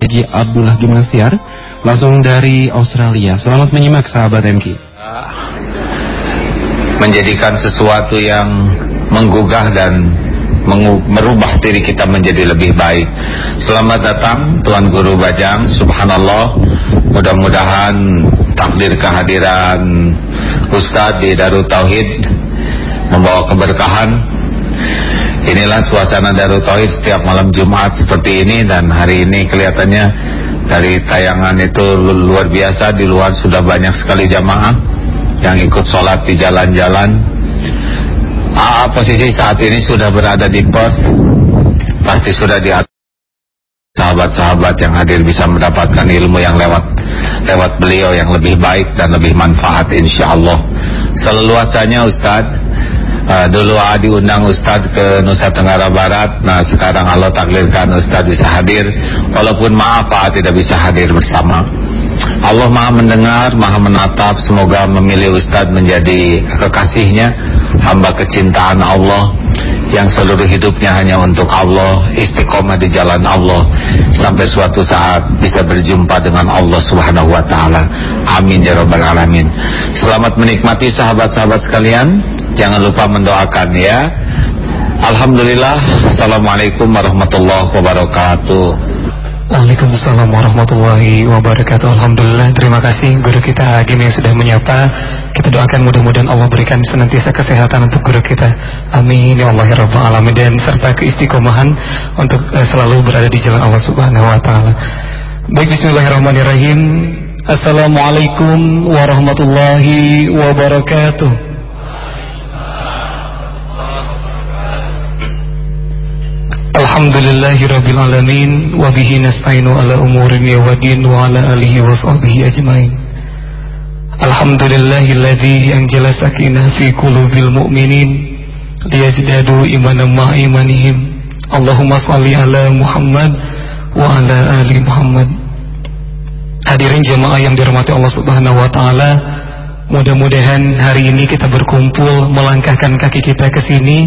Haji Abdullah Gimnasiar langsung dari Australia. Selamat menyimak sahabat MK. Menjadikan sesuatu yang menggugah dan merubah diri kita menjadi lebih baik. Selamat datang Tuan Guru Bajang. Subhanallah. Mudah-mudahan takdir kehadiran Ustadz di Darut Tauhid membawa keberkahan. Inilah suasana Darut Tauhid setiap malam Jumat seperti ini dan hari ini kelihatannya dari tayangan itu luar biasa di luar sudah banyak sekali jamaah yang ikut sholat di jalan-jalan. AA posisi saat ini sudah berada di Perth, pasti sudah di sahabat-sahabat yang hadir bisa mendapatkan ilmu yang lewat lewat beliau yang lebih baik dan lebih manfaat insya Allah. Seleluasanya Ustadz uh, dulu diundang Ustadz ke Nusa Tenggara Barat. Nah sekarang Allah takdirkan Ustadz bisa hadir. Walaupun maaf Pak tidak bisa hadir bersama. Allah maha mendengar, maha menatap. Semoga memilih Ustadz menjadi kekasihnya Hamba kecintaan Allah Yang seluruh hidupnya hanya untuk Allah Istiqomah di jalan Allah. Sampai suatu saat bisa berjumpa dengan Allah subhanahu wa ta'ala. Amin ya rabbal alamin. Selamat menikmati sahabat-sahabat sekalian. Jangan lupa mendoakan ya. Alhamdulillah. Assalamualaikum warahmatullahi wabarakatuh Waalaikumsalam warahmatullahi wabarakatuh. Alhamdulillah terima kasih guru kita Agim yang sudah menyapa. Kita doakan mudah-mudahan Allah berikan senantiasa kesehatan untuk guru kita. Amin. Ya Allah ya Rabbal Alamin. Dan serta keistiqomahan untuk uh, selalu berada di jalan Allah subhanahu wa ta'ala. Baik bismillahirrahmanirrahim. Assalamualaikum warahmatullahi wabarakatuh Alhamdulillahi Rabbil Alamin Wabihi nasta'inu ala umurin ya wadin Wa ala alihi wa sahbihi ajmain. Alhamdulillahilladzi anjala sakinah fi qulubil mu'minin liyazdadu imanan ma imanihim. Allahumma salli ala Muhammad wa ala ali Muhammad. Hadirin jemaah yang dirahmati Allah Subhanahu wa taala Mudah-mudahan hari ini kita berkumpul melangkahkan kaki kita ke sini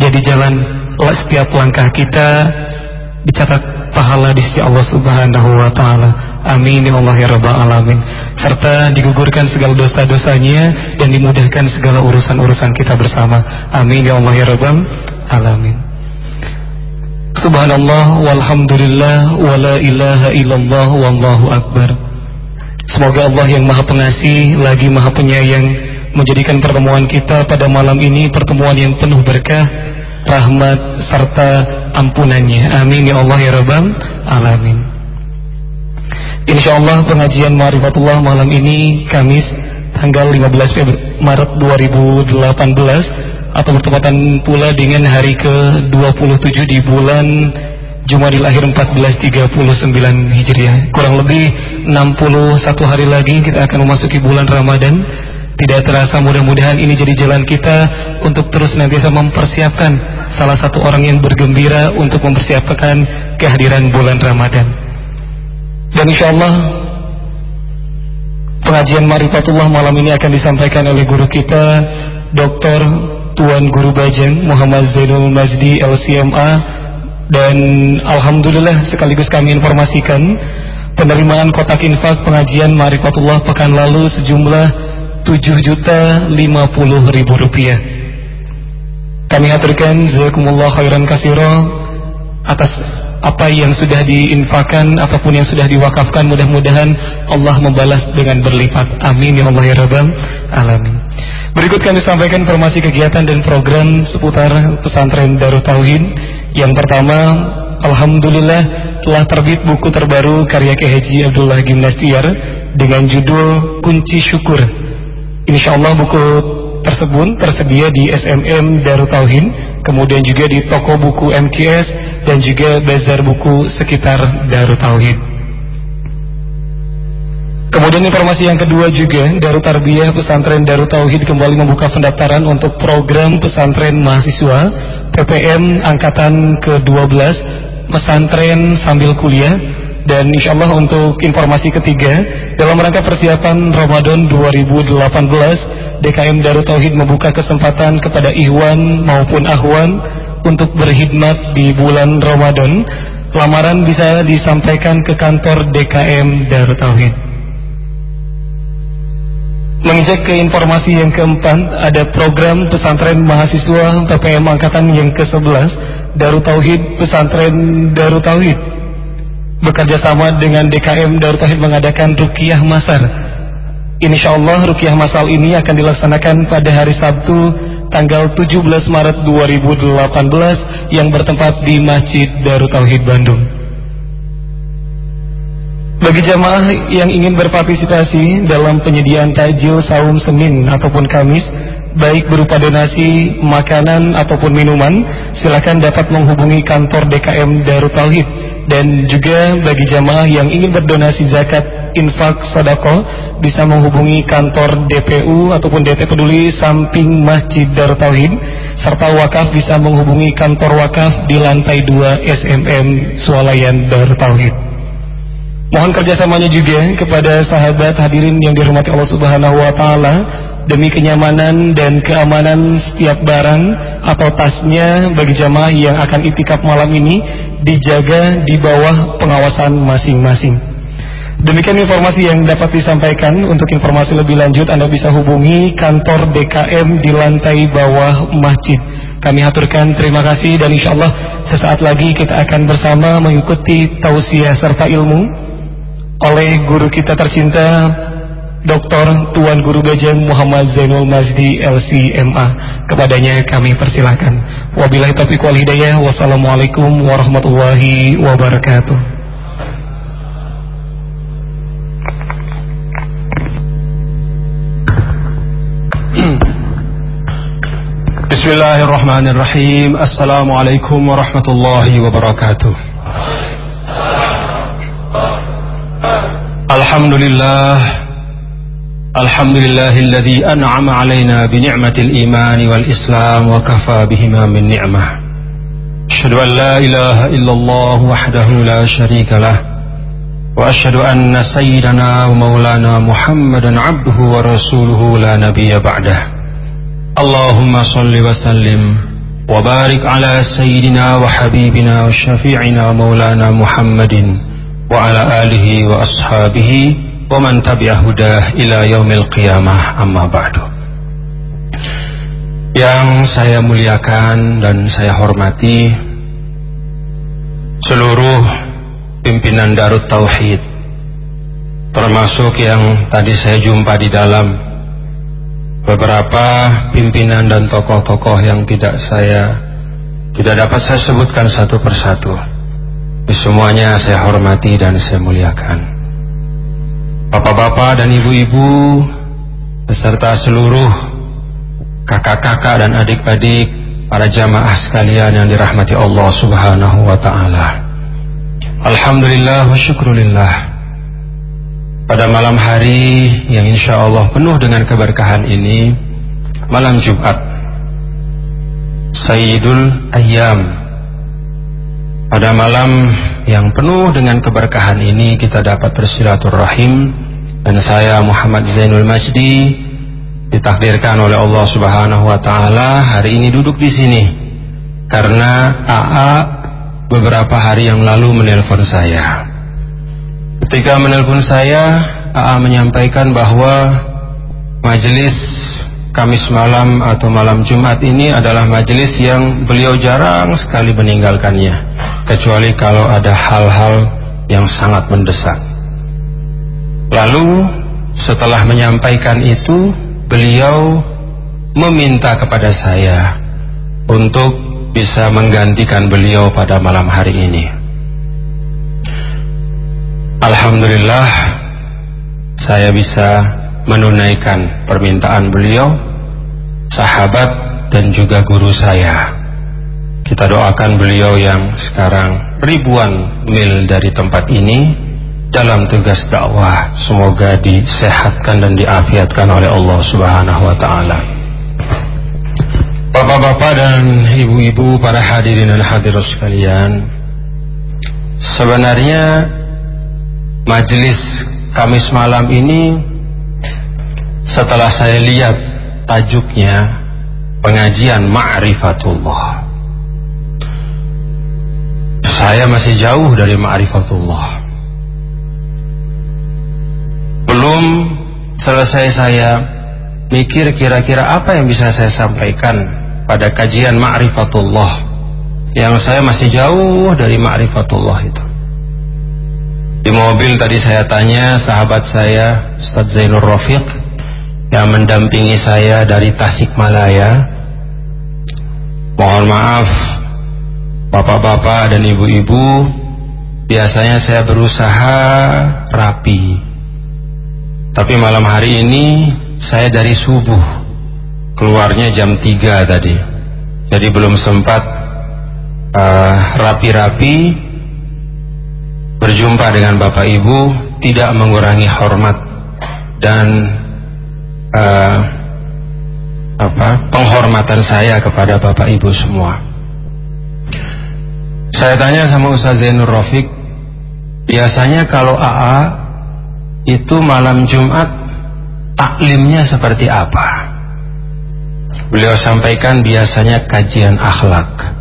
jadi jalan setiap langkah kita dicatat pahala di sisi Allah Subhanahu wa taala. Amin ya Allah ya rabbal alamin. Serta digugurkan segala dosa-dosanya dan dimudahkan segala urusan-urusan kita bersama. Amin ya Allah ya rabbal alamin. Subhanallah walhamdulillah wala ilaha illallah wallahu akbar. Semoga Allah yang Maha Pengasih lagi Maha Penyayang menjadikan pertemuan kita pada malam ini pertemuan yang penuh berkah, rahmat serta ampunannya. Amin ya Allah ya Rabbal alamin. Insyaallah pengajian Ma'rifatullah malam ini Kamis tanggal 15 Maret 2018 atau bertepatan pula dengan hari ke-27 di bulan Jumadil Akhir 1439 Hijriah. Kurang lebih 61 hari lagi kita akan memasuki bulan Ramadan tidak terasa mudah-mudahan ini jadi jalan kita untuk terus senantiasa mempersiapkan salah satu orang yang bergembira untuk mempersiapkan kehadiran bulan Ramadan. Dan insya Allah pengajian Marifatullah malam ini akan disampaikan oleh guru kita Dr. Tuan Guru Bajang Muhammad Zainul Mazdi LCMA dan Alhamdulillah sekaligus kami informasikan penerimaan kotak infak pengajian Marifatullah pekan lalu sejumlah 7 juta 50 ribu rupiah kami haturkan Zakumullah khairan kasiro atas apa yang sudah diinfakan apa pun yang sudah diwakafkan mudah-mudahan Allah membalas dengan berlipat. Amin ya Allah ya Rabbal alamin. Berikut kami sampaikan informasi kegiatan dan program seputar pesantren Darut Tauhid. Yang pertama Alhamdulillah telah terbit buku terbaru karya Haji Abdullah Gimnastiar dengan judul Kunci Syukur. Insya Allah buku tersebut tersedia di SMM Darut Tauhid, kemudian juga di toko buku MTS dan juga bazar buku sekitar Darut Tauhid. Kemudian informasi yang kedua juga, Darut Tarbiyah Pesantren Darut Tauhid kembali membuka pendaftaran untuk program pesantren mahasiswa PPM angkatan ke-12 pesantren sambil kuliah dan insya Allah untuk informasi ketiga Dalam rangka persiapan Ramadan 2018 DKM Darut Tauhid membuka kesempatan kepada Ikhwan maupun Ahwan Untuk berkhidmat di bulan Ramadan Lamaran bisa disampaikan ke kantor DKM Darut Tauhid. Mengecek ke informasi yang keempat, ada program pesantren mahasiswa PPM Angkatan yang ke-11 Darut Tauhid Pesantren Darut Tauhid bekerja sama dengan DKM Darut Tauhid mengadakan Rukiah Masar. Insya Allah Rukiah Masal ini akan dilaksanakan pada hari Sabtu tanggal 17 Maret 2018 yang bertempat di Masjid Darut Tauhid Bandung. Bagi jamaah yang ingin berpartisipasi dalam penyediaan tajil saum Senin ataupun Kamis, baik berupa donasi makanan ataupun minuman, silakan dapat menghubungi kantor DKM Darut Tauhid dan juga bagi jamaah yang ingin berdonasi zakat infak sodako bisa menghubungi kantor DPU ataupun DT Peduli samping Masjid Darut Tauhid serta wakaf bisa menghubungi kantor wakaf di lantai 2 SMM Sualayan Darut Tauhid. Mohon kerjasamanya juga kepada sahabat hadirin yang dirahmati Allah Subhanahu Wa Taala demi kenyamanan dan keamanan setiap barang atau tasnya bagi jamaah yang akan itikaf malam ini dijaga di bawah pengawasan masing-masing. Demikian informasi yang dapat disampaikan. Untuk informasi lebih lanjut Anda bisa hubungi kantor DKM di lantai bawah masjid. Kami aturkan terima kasih dan insya Allah sesaat lagi kita akan bersama mengikuti tausiah serta ilmu oleh guru kita tercinta Dr. Tuan Guru Bajang Muhammad Zainul Mazdi LCMA Kepadanya kami persilahkan Wabillahi taufiq wal hidayah. Wassalamualaikum warahmatullahi wabarakatuh. Bismillahirrahmanirrahim. Assalamualaikum warahmatullahi wabarakatuh Alhamdulillah الحمد لله الذي أنعم علينا بنعمة الإيمان والإسلام وكفى بهما من نعمة. أشهد أن لا إله إلا الله وحده لا شريك له وأشهد أن سيدنا ومولانا محمدا عبده ورسوله لا نبي بعده. اللهم صل وسلم وبارك على سيدنا وحبيبنا وشفيعنا ومولانا محمد وعلى آله وأصحابه wa man tabi'ah hudah ila yaumil qiyamah amma ba'du yang saya muliakan dan saya hormati seluruh pimpinan Darut Tauhid termasuk yang tadi saya jumpa di dalam beberapa pimpinan dan tokoh-tokoh yang tidak saya tidak dapat saya sebutkan satu persatu semuanya saya hormati dan saya muliakan bapak-bapak dan ibu-ibu beserta seluruh kakak-kakak dan adik-adik para jamaah sekalian yang dirahmati Allah Subhanahu wa taala. Alhamdulillah wa syukrulillah. Pada malam hari yang insya Allah penuh dengan keberkahan ini, malam Jumat, Sayyidul Ayyam. Pada malam yang penuh dengan keberkahan ini kita dapat bersilaturahim dan saya Muhammad Zainul Majdi ditakdirkan oleh Allah Subhanahu wa taala hari ini duduk di sini karena AA beberapa hari yang lalu menelpon saya. Ketika menelpon saya, AA menyampaikan bahwa majelis Kamis malam atau malam Jumat ini adalah majelis yang beliau jarang sekali meninggalkannya kecuali kalau ada hal-hal yang sangat mendesak. Lalu setelah menyampaikan itu beliau meminta kepada saya untuk bisa menggantikan beliau pada malam hari ini. Alhamdulillah saya bisa menunaikan permintaan beliau, sahabat dan juga guru saya. Kita doakan beliau yang sekarang ribuan mil dari tempat ini dalam tugas dakwah semoga disehatkan dan diafiatkan oleh Allah Subhanahu wa taala. Bapak-bapak dan ibu-ibu para hadirin dan hadirat sekalian, sebenarnya majelis Kamis malam ini setelah saya lihat tajuknya pengajian ma'rifatullah saya masih jauh dari ma'rifatullah. Belum selesai saya mikir kira-kira apa yang bisa saya sampaikan pada kajian ma'rifatullah yang saya masih jauh dari ma'rifatullah itu. Di mobil tadi saya tanya sahabat saya Ustaz Zainur Rafiq yang mendampingi saya dari Tasikmalaya. Mohon maaf Bapak-bapak dan ibu-ibu, biasanya saya berusaha rapi. Tapi malam hari ini saya dari subuh, keluarnya jam 3 tadi. Jadi belum sempat uh, rapi-rapi berjumpa dengan Bapak Ibu, tidak mengurangi hormat dan uh, apa penghormatan saya kepada Bapak Ibu semua. Saya tanya sama Ustaz Zainur Rafiq, biasanya kalau AA itu malam Jumat taklimnya seperti apa? Beliau sampaikan biasanya kajian akhlak.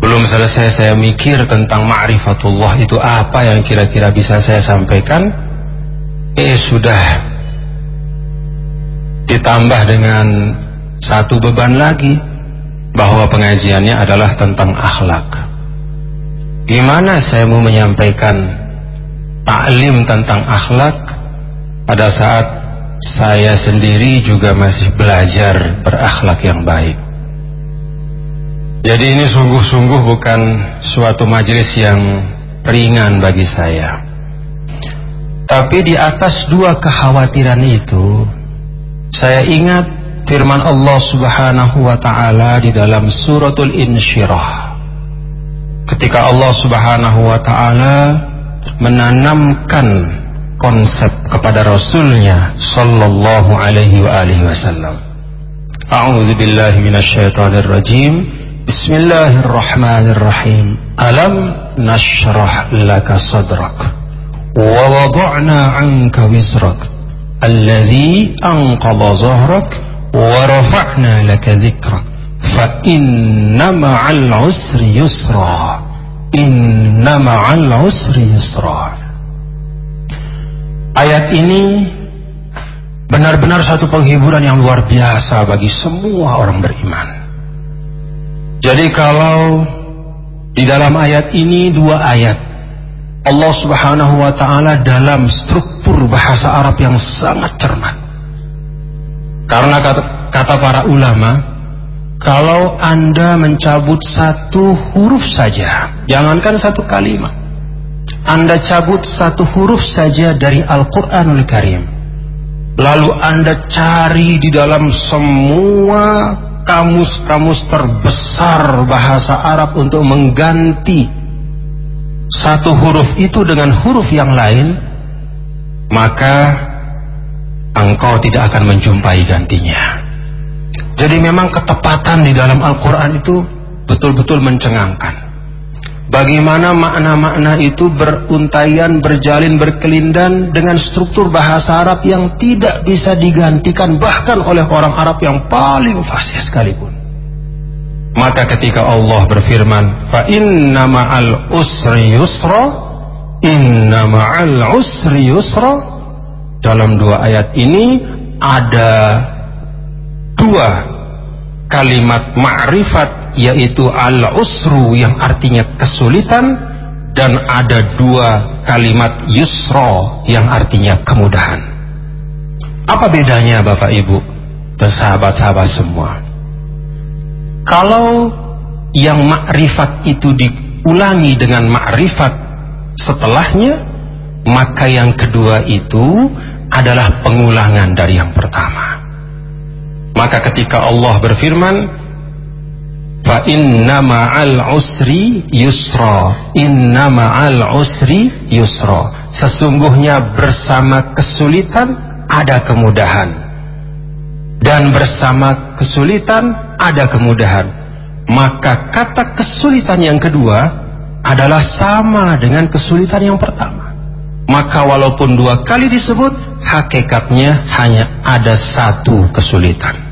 Belum selesai saya mikir tentang ma'rifatullah itu apa yang kira-kira bisa saya sampaikan. Eh sudah ditambah dengan satu beban lagi bahwa pengajiannya adalah tentang akhlak. Gimana saya mau menyampaikan taklim tentang akhlak pada saat saya sendiri juga masih belajar berakhlak yang baik. Jadi ini sungguh-sungguh bukan suatu majelis yang ringan bagi saya. Tapi di atas dua kekhawatiran itu, saya ingat firman Allah Subhanahu wa taala di dalam suratul Insyirah. Ketika Allah Subhanahu wa taala menanamkan konsep kepada rasulnya sallallahu alaihi wa alihi wasallam. A'udzu billahi minasyaitonir rajim. Bismillahirrahmanirrahim. Alam nashrah laka sadrak wa wada'na 'anka wizrak alladhi anqadha zahrak ورفعنا لك ذكرك فإن مع العسر يسرا إن مع العسر يسرا Ayat ini benar-benar satu penghiburan yang luar biasa bagi semua orang beriman. Jadi kalau di dalam ayat ini dua ayat Allah Subhanahu wa taala dalam struktur bahasa Arab yang sangat cermat. Karena kata, kata para ulama, kalau Anda mencabut satu huruf saja, jangankan satu kalimat, Anda cabut satu huruf saja dari Al-Quranul Karim, lalu Anda cari di dalam semua kamus-kamus terbesar bahasa Arab untuk mengganti satu huruf itu dengan huruf yang lain, maka engkau tidak akan menjumpai gantinya. Jadi memang ketepatan di dalam Al-Quran itu betul-betul mencengangkan. Bagaimana makna-makna itu beruntaian, berjalin, berkelindan dengan struktur bahasa Arab yang tidak bisa digantikan bahkan oleh orang Arab yang paling fasih sekalipun. Maka ketika Allah berfirman, "Fa inna ma'al usri yusra, inna ma'al usri yusra," dalam dua ayat ini ada dua kalimat ma'rifat yaitu al-usru yang artinya kesulitan dan ada dua kalimat yusro yang artinya kemudahan. Apa bedanya Bapak Ibu dan sahabat-sahabat semua? Kalau yang makrifat itu diulangi dengan makrifat setelahnya, maka yang kedua itu adalah pengulangan dari yang pertama. Maka ketika Allah berfirman, Fa inna ma'al usri yusra Inna ma'al usri yusra Sesungguhnya bersama kesulitan ada kemudahan Dan bersama kesulitan ada kemudahan Maka kata kesulitan yang kedua adalah sama dengan kesulitan yang pertama maka walaupun dua kali disebut hakikatnya hanya ada satu kesulitan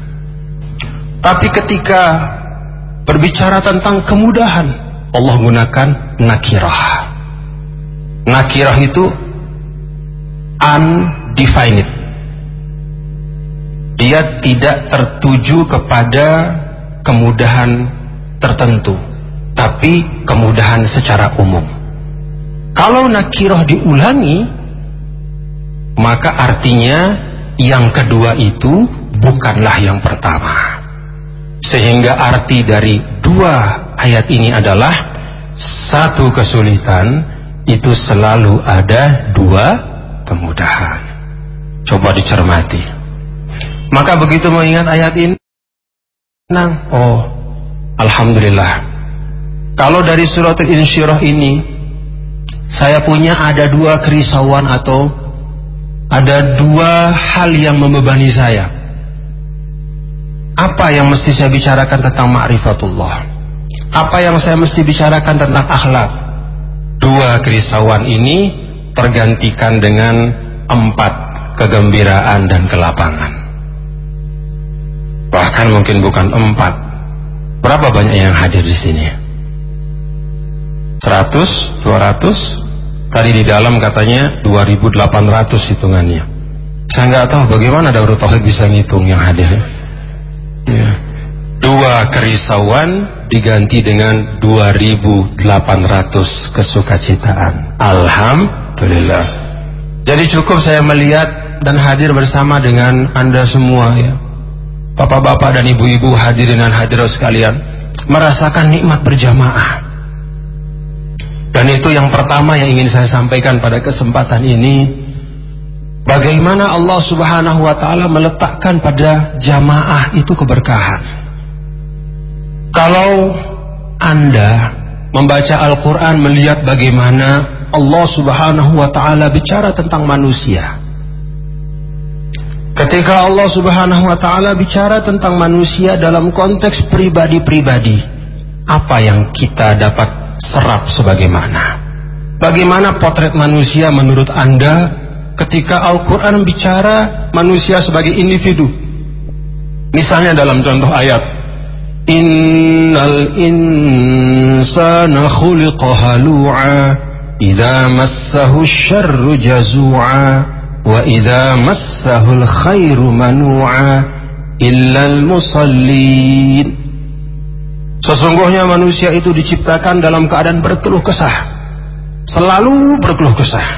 tapi ketika berbicara tentang kemudahan Allah gunakan nakirah. Nakirah itu undefined. Dia tidak tertuju kepada kemudahan tertentu, tapi kemudahan secara umum. Kalau nakirah diulangi, maka artinya yang kedua itu bukanlah yang pertama. Sehingga arti dari dua ayat ini adalah satu kesulitan itu selalu ada dua kemudahan. Coba dicermati. Maka begitu mengingat ayat ini, tenang. Oh, alhamdulillah. Kalau dari surat Al-Insyirah ini, saya punya ada dua kerisauan atau ada dua hal yang membebani saya. Apa yang mesti saya bicarakan tentang ma'rifatullah? Apa yang saya mesti bicarakan tentang akhlak? Dua kerisauan ini tergantikan dengan empat kegembiraan dan kelapangan. Bahkan mungkin bukan empat. Berapa banyak yang hadir di sini? Seratus, dua ratus, Tadi di dalam katanya 2800 hitungannya. Saya nggak tahu bagaimana Daurul Tauhid bisa ngitung yang hadir. Ya. Dua kerisauan diganti dengan 2800 kesukacitaan. Alhamdulillah. Jadi cukup saya melihat dan hadir bersama dengan Anda semua ya. Bapak-bapak dan ibu-ibu hadir dengan hadirat sekalian merasakan nikmat berjamaah dan itu yang pertama yang ingin saya sampaikan pada kesempatan ini. Bagaimana Allah subhanahu wa ta'ala meletakkan pada jamaah itu keberkahan. Kalau Anda membaca Al-Quran melihat bagaimana Allah subhanahu wa ta'ala bicara tentang manusia. Ketika Allah subhanahu wa ta'ala bicara tentang manusia dalam konteks pribadi-pribadi. Apa yang kita dapat serap sebagaimana. Bagaimana potret manusia menurut Anda ketika Al-Quran bicara manusia sebagai individu? Misalnya dalam contoh ayat, Innal insana khuliqa halu'a idza massahu syarru jazu'a wa idza massahu khairu manu'a al-musallin Sesungguhnya manusia itu diciptakan dalam keadaan berkeluh kesah. Selalu berkeluh kesah.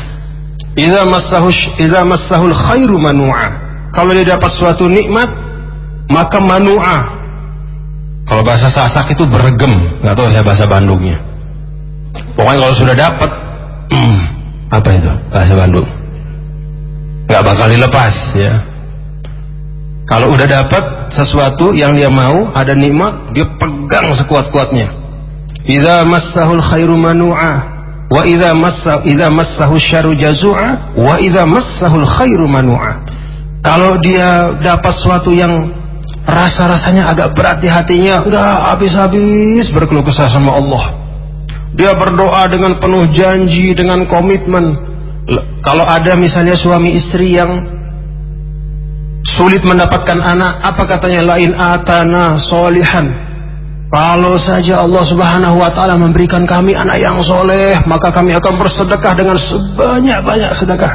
Idza massahu idza massahul khairu manu'a. Kalau dia dapat suatu nikmat, maka manu'a. Kalau bahasa Sasak itu beregem, nggak tahu saya bahasa Bandungnya. Pokoknya kalau sudah dapat, apa itu bahasa Bandung? Nggak bakal dilepas ya. Kalau udah dapat sesuatu yang dia mau, ada nikmat, dia pegang sekuat-kuatnya. Idza massahul khairu manu'a wa idza massa idza massahu syarru jazu'a wa idza massahul khairu manu'a. Kalau dia dapat sesuatu yang rasa-rasanya agak berat di hatinya, enggak habis-habis berkeluh kesah sama Allah. Dia berdoa dengan penuh janji, dengan komitmen. Kalau ada misalnya suami istri yang sulit mendapatkan anak, apa katanya lain atana solihan. Kalau saja Allah Subhanahu wa taala memberikan kami anak yang soleh, maka kami akan bersedekah dengan sebanyak-banyak sedekah.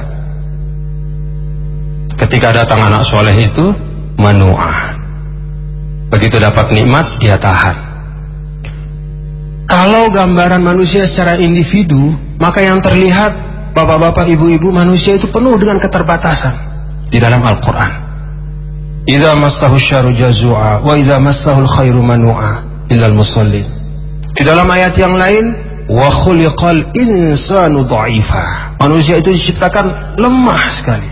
Ketika datang anak soleh itu, manu'ah. Begitu dapat nikmat, dia tahan. Kalau gambaran manusia secara individu, maka yang terlihat bapak-bapak, ibu-ibu manusia itu penuh dengan keterbatasan di dalam Al-Quran. Idza massahu syarru jazua wa idza massahu khairu manua illal musallin. Di dalam ayat yang lain wa khuliqal insanu dha'ifa. Manusia itu diciptakan lemah sekali.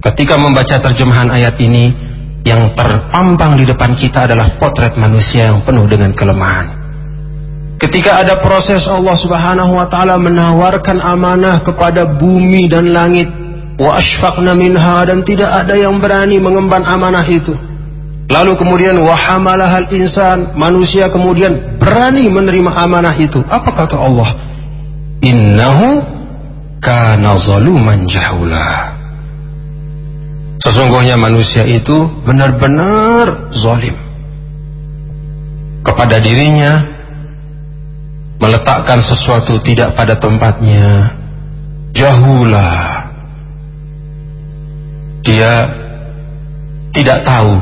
Ketika membaca terjemahan ayat ini yang terpampang di depan kita adalah potret manusia yang penuh dengan kelemahan. Ketika ada proses Allah Subhanahu wa taala menawarkan amanah kepada bumi dan langit wa ashfaqna minha dan tidak ada yang berani mengemban amanah itu. Lalu kemudian wahamalahal insan, manusia kemudian berani menerima amanah itu. Apa kata Allah? Innahu kana zaluman jahula. Sesungguhnya manusia itu benar-benar zalim kepada dirinya meletakkan sesuatu tidak pada tempatnya, jahulah. Dia tidak tahu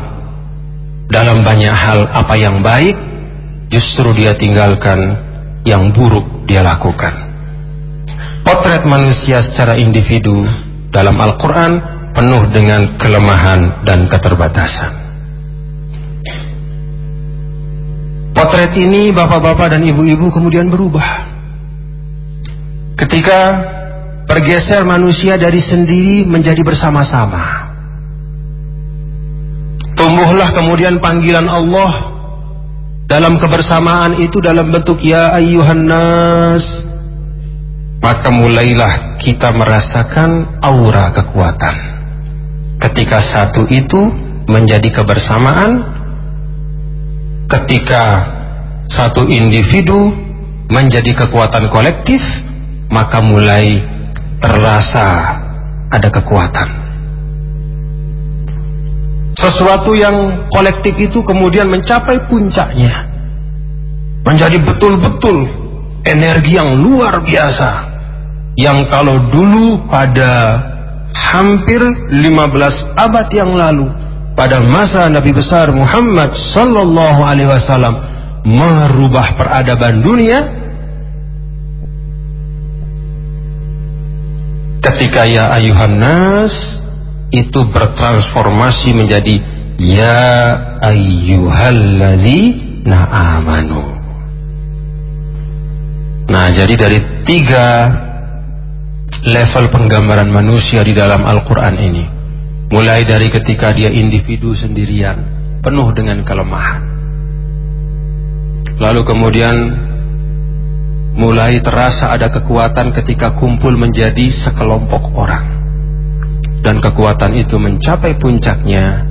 dalam banyak hal apa yang baik, justru dia tinggalkan yang buruk dia lakukan. Potret manusia secara individu dalam Al-Quran penuh dengan kelemahan dan keterbatasan. Potret ini bapak-bapak dan ibu-ibu kemudian berubah. Ketika bergeser manusia dari sendiri menjadi bersama-sama. Tumbuhlah kemudian panggilan Allah dalam kebersamaan itu dalam bentuk ya ayyuhan nas. Maka mulailah kita merasakan aura kekuatan. Ketika satu itu menjadi kebersamaan, ketika satu individu menjadi kekuatan kolektif, maka mulai terasa ada kekuatan. Sesuatu yang kolektif itu kemudian mencapai puncaknya menjadi betul-betul energi yang luar biasa yang kalau dulu pada hampir 15 abad yang lalu pada masa Nabi besar Muhammad sallallahu alaihi wasallam merubah peradaban dunia ketika ya ayuhan nas itu bertransformasi menjadi ya ayyuhalladzina amanu. Nah, jadi dari tiga level penggambaran manusia di dalam Al-Quran ini, mulai dari ketika dia individu sendirian, penuh dengan kelemahan, lalu kemudian mulai terasa ada kekuatan ketika kumpul menjadi sekelompok orang dan kekuatan itu mencapai puncaknya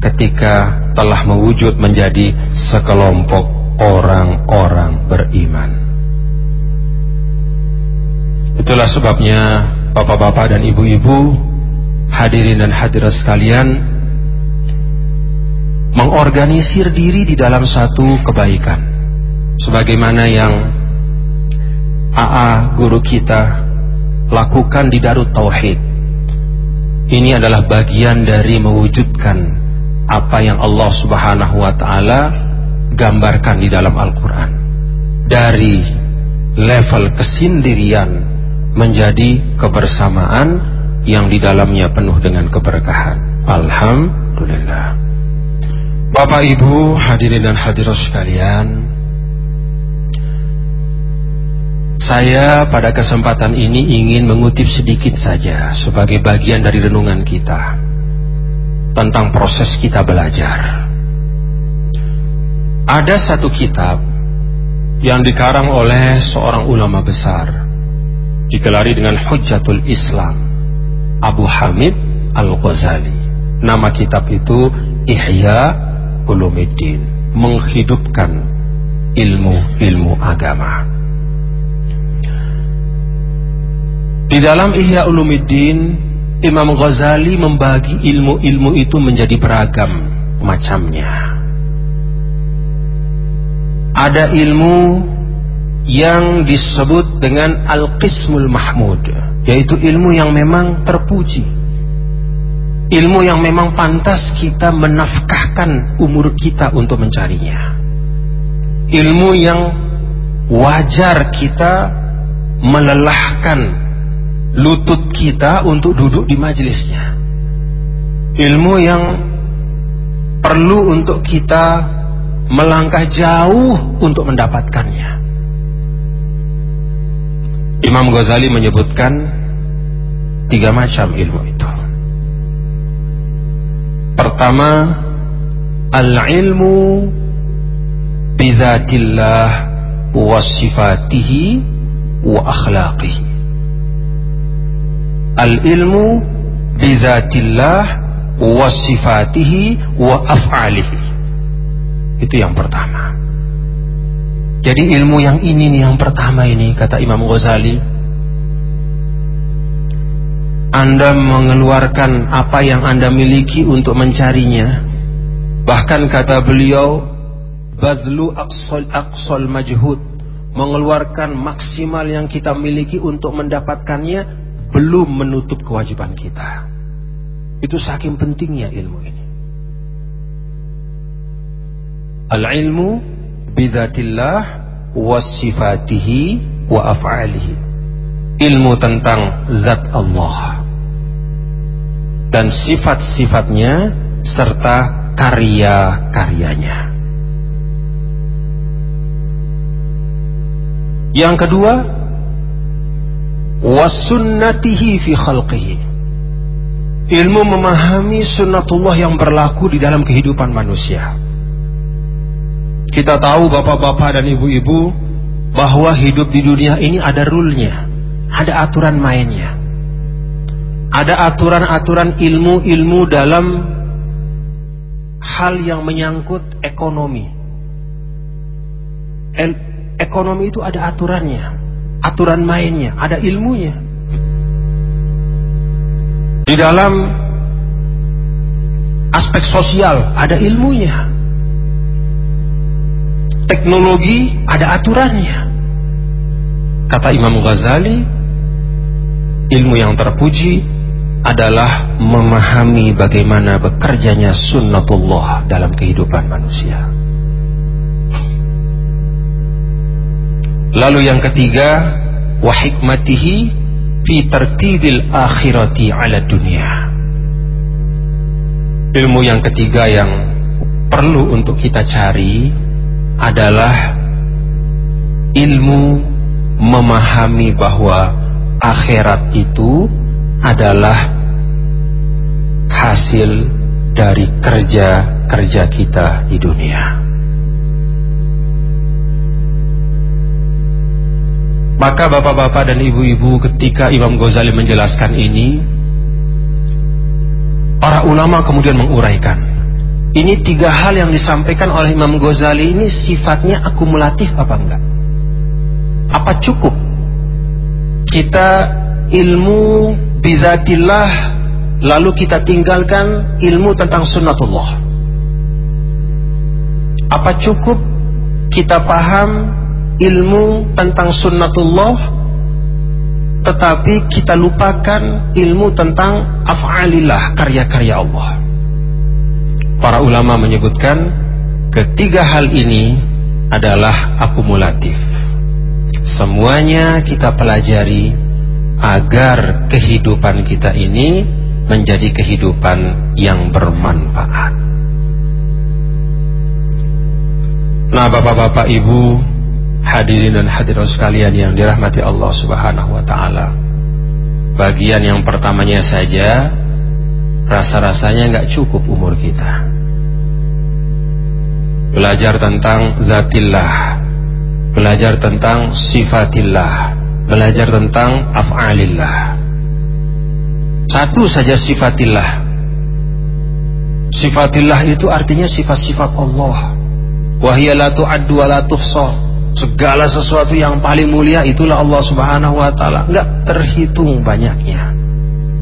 ketika telah mewujud menjadi sekelompok orang-orang beriman. Itulah sebabnya bapak-bapak dan ibu-ibu, hadirin dan hadirat sekalian, mengorganisir diri di dalam satu kebaikan. Sebagaimana yang AA guru kita lakukan di Darut Tauhid ini adalah bagian dari mewujudkan apa yang Allah Subhanahu wa taala gambarkan di dalam Al-Qur'an. Dari level kesendirian menjadi kebersamaan yang di dalamnya penuh dengan keberkahan. Alhamdulillah. Bapak Ibu hadirin dan hadirat sekalian, Saya pada kesempatan ini ingin mengutip sedikit saja sebagai bagian dari renungan kita tentang proses kita belajar. Ada satu kitab yang dikarang oleh seorang ulama besar digelari dengan Hujjatul Islam Abu Hamid Al-Ghazali. Nama kitab itu Ihya Ulumuddin, menghidupkan ilmu-ilmu agama. Di dalam Ihya Ulumuddin, Imam Ghazali membagi ilmu-ilmu itu menjadi beragam macamnya. Ada ilmu yang disebut dengan Al-Qismul Mahmud, yaitu ilmu yang memang terpuji. Ilmu yang memang pantas kita menafkahkan umur kita untuk mencarinya. Ilmu yang wajar kita melelahkan lutut kita untuk duduk di majelisnya. Ilmu yang perlu untuk kita melangkah jauh untuk mendapatkannya. Imam Ghazali menyebutkan tiga macam ilmu itu. Pertama, al-ilmu bizatillah wa sifatihi wa akhlaqihi al-ilmu bizatillah wa sifatihi wa af'alihi. Itu yang pertama. Jadi ilmu yang ini nih yang pertama ini kata Imam Ghazali Anda mengeluarkan apa yang Anda miliki untuk mencarinya. Bahkan kata beliau, badlu aqsal aqsal majhud mengeluarkan maksimal yang kita miliki untuk mendapatkannya belum menutup kewajiban kita. Itu saking pentingnya ilmu ini. Al-ilmu bidatillah wa sifatihi wa af'alihi. Ilmu tentang zat Allah dan sifat-sifatnya serta karya-karyanya. Yang kedua, wasunnatihi fi khalqihi. Ilmu memahami sunnatullah yang berlaku di dalam kehidupan manusia. Kita tahu bapak-bapak dan ibu-ibu bahwa hidup di dunia ini ada rulenya, ada aturan mainnya. Ada aturan-aturan ilmu-ilmu dalam hal yang menyangkut ekonomi. El ekonomi itu ada aturannya, aturan mainnya, ada ilmunya. Di dalam aspek sosial ada ilmunya. Teknologi ada aturannya. Kata Imam Ghazali, ilmu yang terpuji adalah memahami bagaimana bekerjanya sunnatullah dalam kehidupan manusia. Lalu yang ketiga, wa hikmatihi fi tertibil akhirati ala dunia. Ilmu yang ketiga yang perlu untuk kita cari adalah ilmu memahami bahwa akhirat itu adalah hasil dari kerja-kerja kita di dunia. Maka bapak-bapak dan ibu-ibu ketika Imam Ghazali menjelaskan ini Para ulama kemudian menguraikan Ini tiga hal yang disampaikan oleh Imam Ghazali ini sifatnya akumulatif apa enggak? Apa cukup kita ilmu bizatillah lalu kita tinggalkan ilmu tentang sunnatullah? Apa cukup kita paham ilmu tentang sunnatullah tetapi kita lupakan ilmu tentang af'alillah karya-karya Allah para ulama menyebutkan ketiga hal ini adalah akumulatif semuanya kita pelajari agar kehidupan kita ini menjadi kehidupan yang bermanfaat nah bapak-bapak ibu Hadirin dan hadirat sekalian yang dirahmati Allah Subhanahu wa taala. Bagian yang pertamanya saja rasa-rasanya nggak cukup umur kita. Belajar tentang zatillah, belajar tentang sifatillah, belajar tentang af'alillah. Satu saja sifatillah. Sifatillah itu artinya sifat-sifat Allah. Wahia la tu'addu wa la tuhsa segala sesuatu yang paling mulia itulah Allah Subhanahu wa taala. Enggak terhitung banyaknya.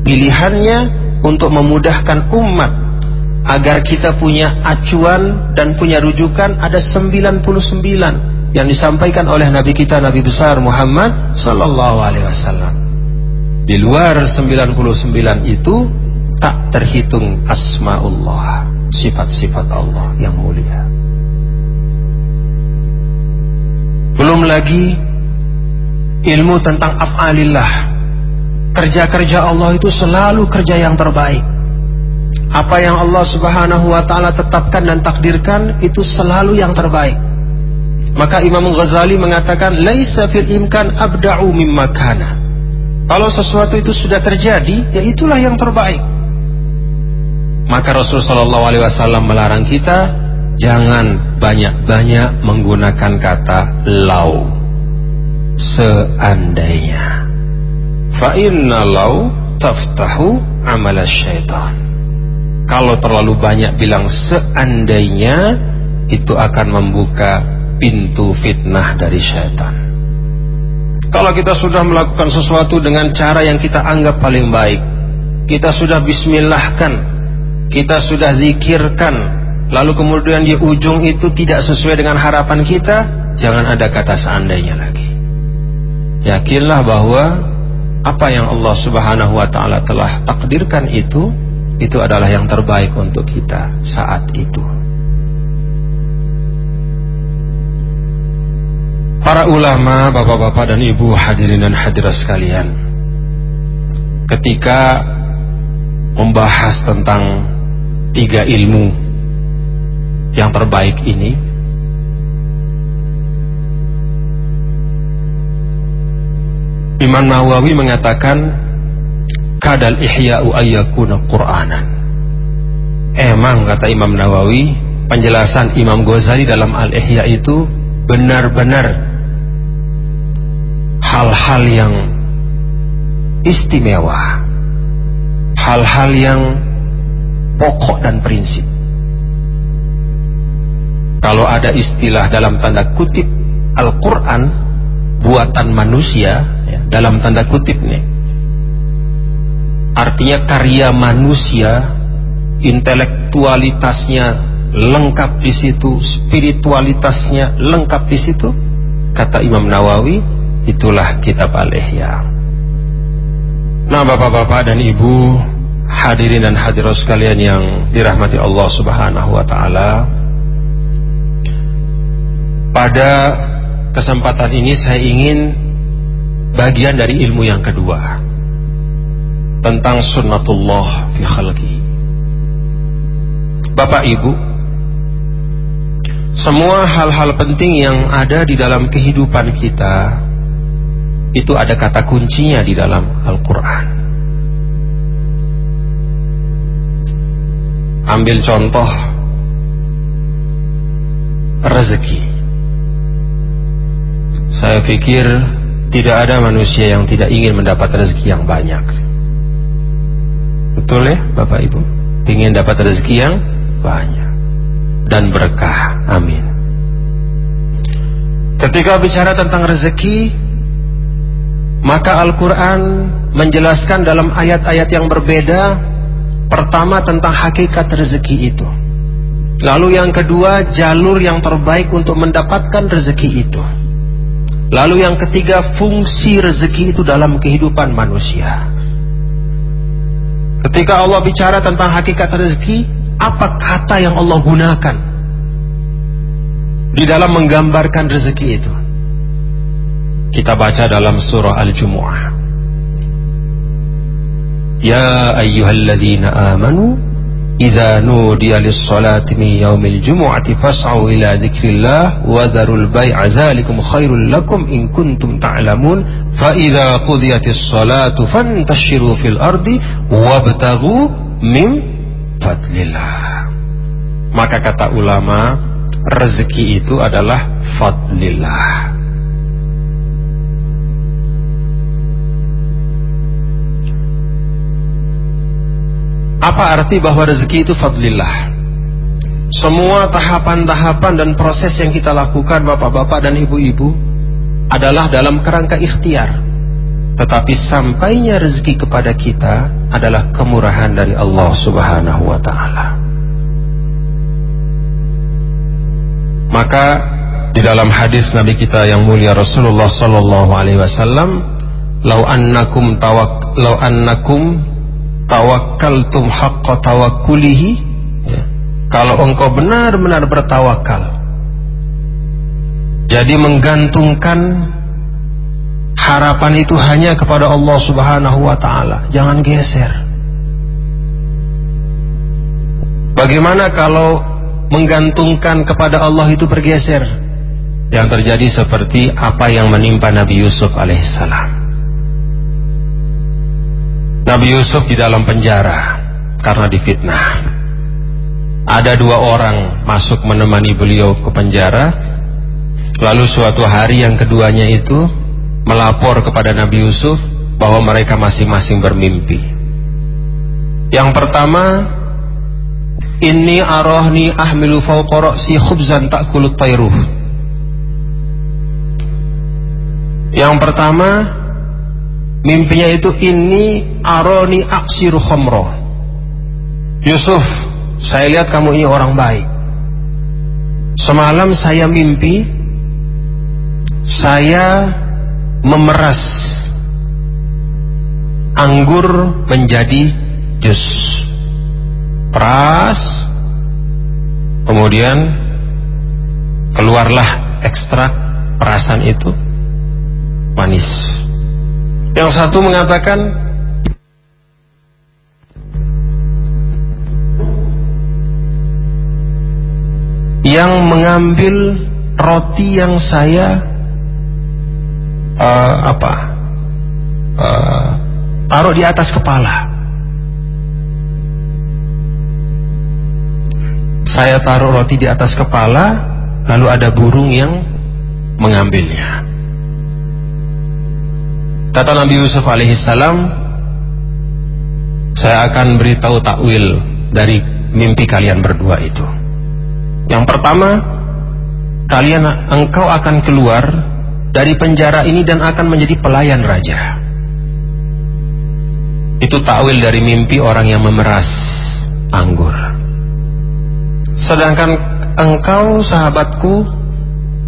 Pilihannya untuk memudahkan umat agar kita punya acuan dan punya rujukan ada 99 yang disampaikan oleh Nabi kita Nabi besar Muhammad sallallahu alaihi wasallam. Di luar 99 itu tak terhitung asmaullah, sifat-sifat Allah yang mulia. Belum lagi ilmu tentang af'alillah. Kerja-kerja Allah itu selalu kerja yang terbaik. Apa yang Allah Subhanahu wa taala tetapkan dan takdirkan itu selalu yang terbaik. Maka Imam Ghazali mengatakan laisa fil imkan abda'u mimma kana. Kalau sesuatu itu sudah terjadi, ya itulah yang terbaik. Maka Rasul sallallahu alaihi wasallam melarang kita jangan banyak-banyak menggunakan kata lau seandainya fa inna lau taftahu amal syaitan kalau terlalu banyak bilang seandainya itu akan membuka pintu fitnah dari syaitan kalau kita sudah melakukan sesuatu dengan cara yang kita anggap paling baik kita sudah bismillahkan kita sudah zikirkan lalu kemudian di ujung itu tidak sesuai dengan harapan kita, jangan ada kata seandainya lagi. Yakinlah bahwa apa yang Allah Subhanahu wa taala telah takdirkan itu itu adalah yang terbaik untuk kita saat itu. Para ulama, bapak-bapak dan ibu hadirin dan hadirat sekalian, ketika membahas tentang tiga ilmu yang terbaik ini, Imam Nawawi mengatakan kadal ihya'u ayyakuna qur'anan. Emang kata Imam Nawawi penjelasan Imam Ghazali dalam Al-Ihya itu benar-benar hal-hal yang istimewa hal-hal yang pokok dan prinsip. Kalau ada istilah dalam tanda kutip Al-Quran buatan manusia ya, dalam tanda kutip nih Artinya karya manusia, intelektualitasnya lengkap di situ, spiritualitasnya lengkap di situ. Kata Imam Nawawi, itulah kitab Al-Ihya. Nah, Bapak-bapak dan Ibu, hadirin dan hadirat sekalian yang dirahmati Allah Subhanahu wa taala. Pada kesempatan ini saya ingin bagian dari ilmu yang kedua tentang sunnatullah fi khalqi. Bapak Ibu, semua hal-hal penting yang ada di dalam kehidupan kita itu ada kata kuncinya di dalam Al-Qur'an. Ambil contoh rezeki. Saya pikir tidak ada manusia yang tidak ingin mendapat rezeki yang banyak. Betul ya Bapak Ibu? Ingin dapat rezeki yang banyak. Dan berkah. Amin. Ketika bicara tentang rezeki Maka Al-Quran menjelaskan dalam ayat-ayat yang berbeda Pertama tentang hakikat rezeki itu. Lalu yang kedua jalur yang terbaik untuk mendapatkan rezeki itu Lalu yang ketiga fungsi rezeki itu dalam kehidupan manusia Ketika Allah bicara tentang hakikat rezeki, apa kata yang Allah gunakan di dalam menggambarkan rezeki itu? Kita baca dalam surah Al-Jumu'ah. Ya ayyuhalladzina amanu Idza nudiya lis-salati min yaumil jumu'ati fas'au ila dzikrillah wa dzarul bai'a dzalikum khairul lakum in kuntum ta'lamun fa idza qudiyatis salatu fantashiru fil ardi wabtaghu min fadlillah. Maka kata ulama, rezeki itu adalah fadlillah. Apa arti bahwa rezeki itu fadlillah? Semua tahapan-tahapan dan proses yang kita lakukan bapak-bapak dan ibu-ibu adalah dalam kerangka ikhtiar. Tetapi sampainya rezeki kepada kita adalah kemurahan dari Allah Subhanahu wa taala. Maka di dalam hadis Nabi kita yang mulia Rasulullah sallallahu alaihi wasallam, "Lau annakum tawak lau annakum tawakkaltum haqqa tawakkulihi. Ya. kalau engkau benar-benar bertawakal jadi menggantungkan harapan itu hanya kepada Allah Subhanahu wa taala. Jangan geser. Bagaimana kalau menggantungkan kepada Allah itu bergeser? Yang terjadi seperti apa yang menimpa Nabi Yusuf alaihissalam Nabi Yusuf di dalam penjara karena difitnah. Ada dua orang masuk menemani beliau ke penjara. Lalu suatu hari yang keduanya itu melapor kepada Nabi Yusuf bahwa mereka masing-masing bermimpi. Yang pertama, ini arohni ahmilu fauqa si khubzan takulut tayruh. Yang pertama, Mimpinya itu ini aroni aksiru khomro. Yusuf, saya lihat kamu ini orang baik. Semalam saya mimpi saya memeras anggur menjadi jus. Peras, kemudian keluarlah ekstrak perasan itu manis. Yang satu mengatakan yang mengambil roti yang saya uh, apa uh, taruh di atas kepala. Saya taruh roti di atas kepala, lalu ada burung yang mengambilnya. Kata Nabi Yusuf alaihissalam, saya akan beritahu takwil dari mimpi kalian berdua itu. Yang pertama, kalian engkau akan keluar dari penjara ini dan akan menjadi pelayan raja. Itu takwil dari mimpi orang yang memeras anggur. Sedangkan engkau sahabatku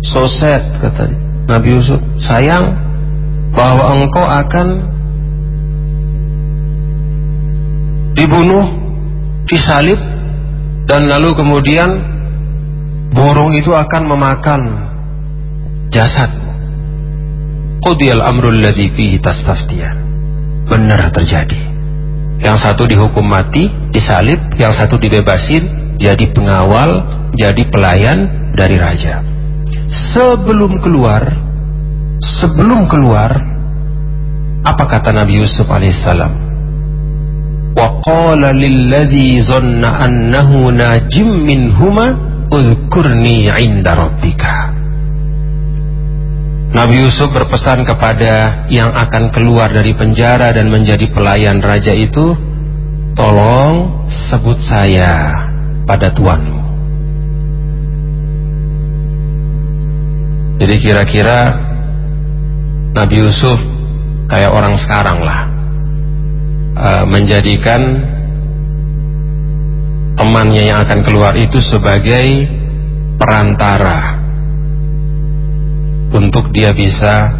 so sad kata Nabi Yusuf, sayang bahwa engkau akan dibunuh, disalib dan lalu kemudian burung itu akan memakan jasad. Qudiyal amrul ladzi fihi tastaftiyan. Benar terjadi. Yang satu dihukum mati, disalib, yang satu dibebasin, jadi pengawal, jadi pelayan dari raja. Sebelum keluar, sebelum keluar, apa kata Nabi Yusuf alaihissalam? Wa qala lilladzi annahu najim minhuma Ulkurni inda rabbika Nabi Yusuf berpesan kepada yang akan keluar dari penjara dan menjadi pelayan raja itu Tolong sebut saya pada tuanmu Jadi kira-kira Nabi Yusuf kayak orang sekarang lah uh, Menjadikan temannya yang akan keluar itu sebagai perantara untuk dia bisa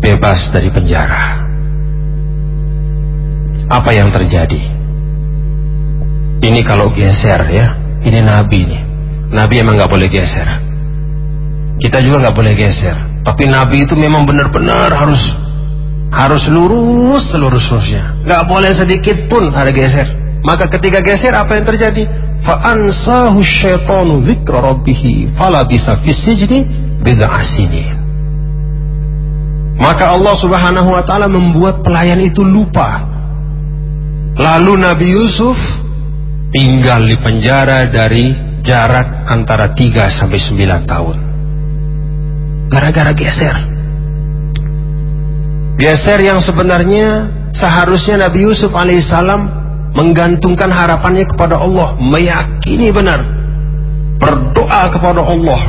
bebas dari penjara. Apa yang terjadi? Ini kalau geser ya, ini nabi nih. Nabi emang nggak boleh geser. Kita juga nggak boleh geser. Tapi nabi itu memang benar-benar harus harus lurus seluruh-seluruhnya. Nggak boleh sedikit pun ada geser. Maka ketika geser apa yang terjadi? Fa'ansahu syaitanu dzikra rabbih falabisa fis bid'a Maka Allah Subhanahu wa taala membuat pelayan itu lupa. Lalu Nabi Yusuf tinggal di penjara dari jarak antara 3 sampai 9 tahun. Gara-gara geser. Geser yang sebenarnya seharusnya Nabi Yusuf alaihissalam menggantungkan harapannya kepada Allah, meyakini benar, berdoa kepada Allah,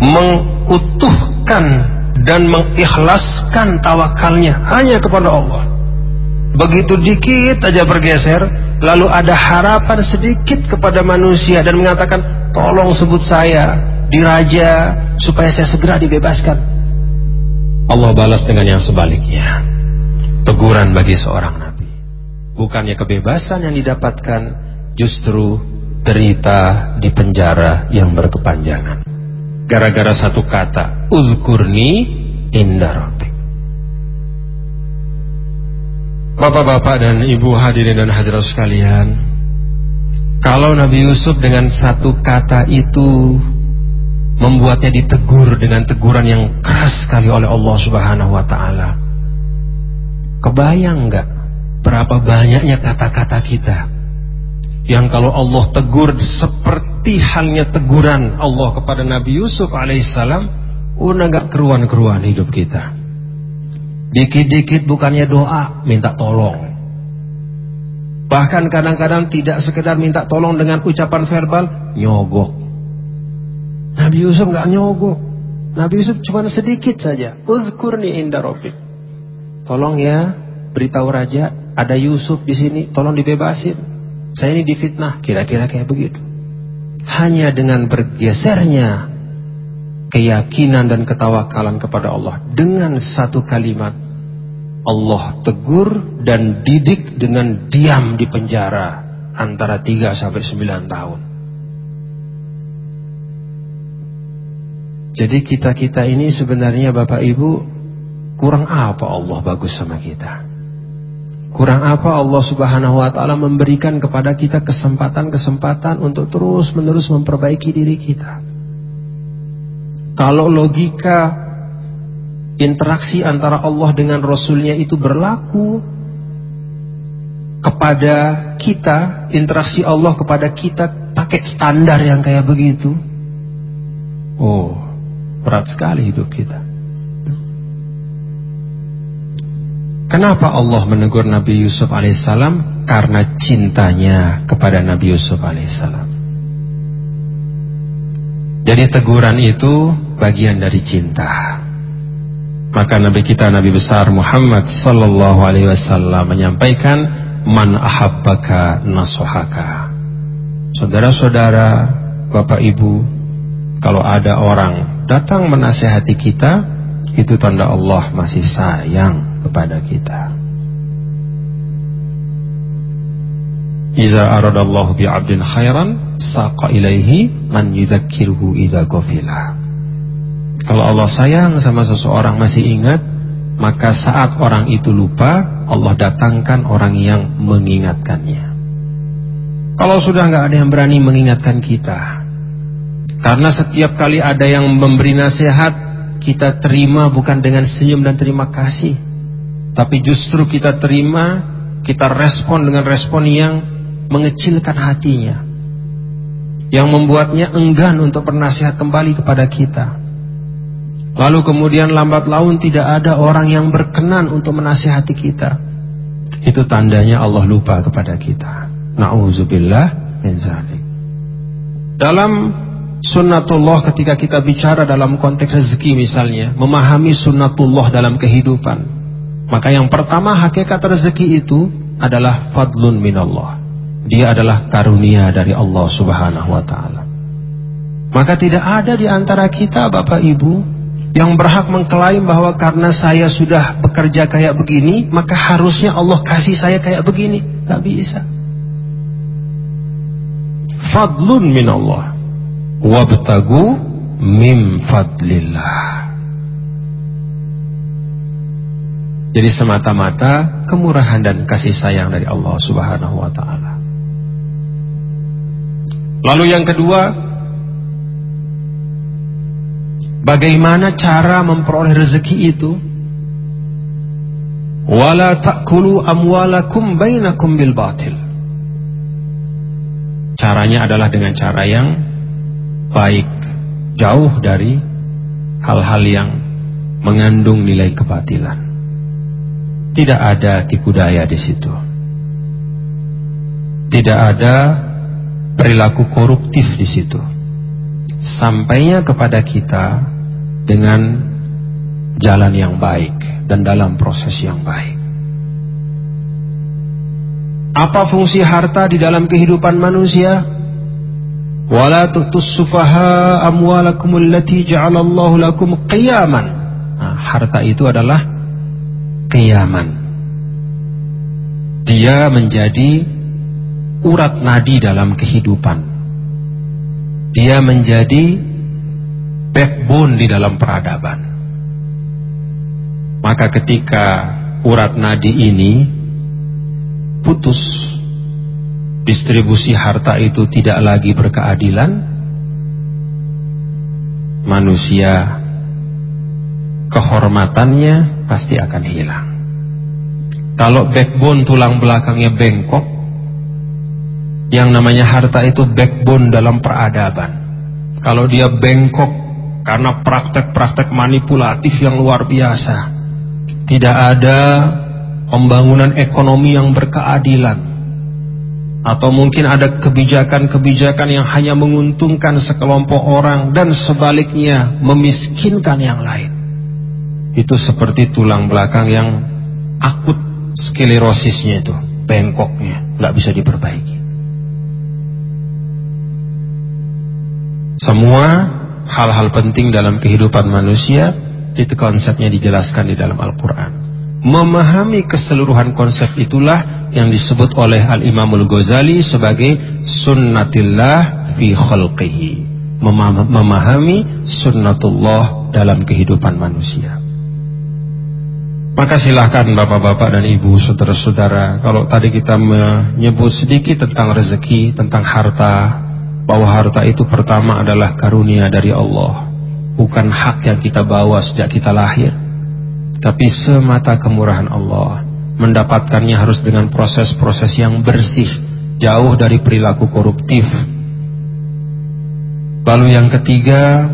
mengutuhkan dan mengikhlaskan tawakalnya hanya kepada Allah. Begitu dikit aja bergeser, lalu ada harapan sedikit kepada manusia dan mengatakan, tolong sebut saya di raja supaya saya segera dibebaskan. Allah balas dengan yang sebaliknya. Teguran bagi seorang nabi. Bukannya kebebasan yang didapatkan justru derita di penjara yang berkepanjangan. Gara-gara satu kata, uzkurni inda Bapak-bapak dan ibu hadirin dan hadirat sekalian, kalau Nabi Yusuf dengan satu kata itu membuatnya ditegur dengan teguran yang keras sekali oleh Allah Subhanahu wa taala. Kebayang nggak Berapa banyaknya kata-kata kita yang kalau Allah tegur seperti halnya teguran Allah kepada Nabi Yusuf alaihissalam, udah gak keruan-keruan hidup kita. Dikit-dikit bukannya doa, minta tolong. Bahkan kadang-kadang tidak sekedar minta tolong dengan ucapan verbal, nyogok. Nabi Yusuf gak nyogok. Nabi Yusuf cuma sedikit saja. Uzkurni inda Tolong ya, beritahu raja, ada Yusuf di sini, tolong dibebasin. Saya ini difitnah, kira-kira kayak begitu. Hanya dengan bergesernya keyakinan dan ketawakalan kepada Allah dengan satu kalimat Allah tegur dan didik dengan diam di penjara antara 3 sampai 9 tahun. Jadi kita-kita ini sebenarnya Bapak Ibu kurang apa Allah bagus sama kita? Kurang apa Allah Subhanahu wa taala memberikan kepada kita kesempatan-kesempatan untuk terus-menerus memperbaiki diri kita. Kalau logika interaksi antara Allah dengan Rasulnya itu berlaku kepada kita, interaksi Allah kepada kita pakai standar yang kayak begitu. Oh, berat sekali hidup kita. Kenapa Allah menegur Nabi Yusuf alaihissalam? Karena cintanya kepada Nabi Yusuf alaihissalam. Jadi teguran itu bagian dari cinta. Maka Nabi kita Nabi besar Muhammad sallallahu alaihi wasallam menyampaikan man ahabbaka nasuhaka. Saudara-saudara, Bapak Ibu, kalau ada orang datang menasehati kita, itu tanda Allah masih sayang kepada kita. Iza aradallahu bi'abdin khairan saqa ilaihi man yudzakkirhu idza ghafila. Kalau Allah sayang sama seseorang masih ingat, maka saat orang itu lupa, Allah datangkan orang yang mengingatkannya. Kalau sudah nggak ada yang berani mengingatkan kita, karena setiap kali ada yang memberi nasihat, kita terima bukan dengan senyum dan terima kasih, tapi justru kita terima, kita respon dengan respon yang mengecilkan hatinya. Yang membuatnya enggan untuk bernasihat kembali kepada kita. Lalu kemudian lambat laun tidak ada orang yang berkenan untuk menasihati kita. Itu tandanya Allah lupa kepada kita. Na'udzubillah min zalik. Dalam sunnatullah ketika kita bicara dalam konteks rezeki misalnya, memahami sunnatullah dalam kehidupan, maka yang pertama hakikat rezeki itu adalah fadlun minallah. Dia adalah karunia dari Allah Subhanahu wa taala. Maka tidak ada di antara kita Bapak Ibu yang berhak mengklaim bahwa karena saya sudah bekerja kayak begini, maka harusnya Allah kasih saya kayak begini. Gak bisa. Fadlun minallah. Wabtagu mim fadlillah. Jadi semata-mata kemurahan dan kasih sayang dari Allah Subhanahu wa taala. Lalu yang kedua, bagaimana cara memperoleh rezeki itu? Wala ta'kulu amwalakum bainakum bil batil. Caranya adalah dengan cara yang baik, jauh dari hal-hal yang mengandung nilai kebatilan. Tidak ada tipu daya di situ. Tidak ada perilaku koruptif di situ. Sampainya kepada kita dengan jalan yang baik dan dalam proses yang baik. Apa fungsi harta di dalam kehidupan manusia? Wala tu'tus sufaha amwalakum allati ja'alallahu lakum qiyaman. Nah, harta itu adalah keyaman. Dia menjadi urat nadi dalam kehidupan. Dia menjadi backbone di dalam peradaban. Maka ketika urat nadi ini putus, distribusi harta itu tidak lagi berkeadilan, manusia kehormatannya pasti akan hilang. Kalau backbone tulang belakangnya bengkok, yang namanya harta itu backbone dalam peradaban. Kalau dia bengkok karena praktek-praktek manipulatif yang luar biasa, tidak ada pembangunan ekonomi yang berkeadilan. Atau mungkin ada kebijakan-kebijakan yang hanya menguntungkan sekelompok orang dan sebaliknya memiskinkan yang lain itu seperti tulang belakang yang akut sklerosisnya itu, bengkoknya, nggak bisa diperbaiki. Semua hal-hal penting dalam kehidupan manusia, itu konsepnya dijelaskan di dalam Al-Quran. Memahami keseluruhan konsep itulah yang disebut oleh Al-Imamul Ghazali sebagai sunnatillah fi khalqihi. Memahami sunnatullah dalam kehidupan manusia. Maka silahkan bapak-bapak dan ibu, saudara-saudara, kalau tadi kita menyebut sedikit tentang rezeki, tentang harta, bahwa harta itu pertama adalah karunia dari Allah, bukan hak yang kita bawa sejak kita lahir, tapi semata kemurahan Allah. Mendapatkannya harus dengan proses-proses yang bersih, jauh dari perilaku koruptif. Lalu yang ketiga,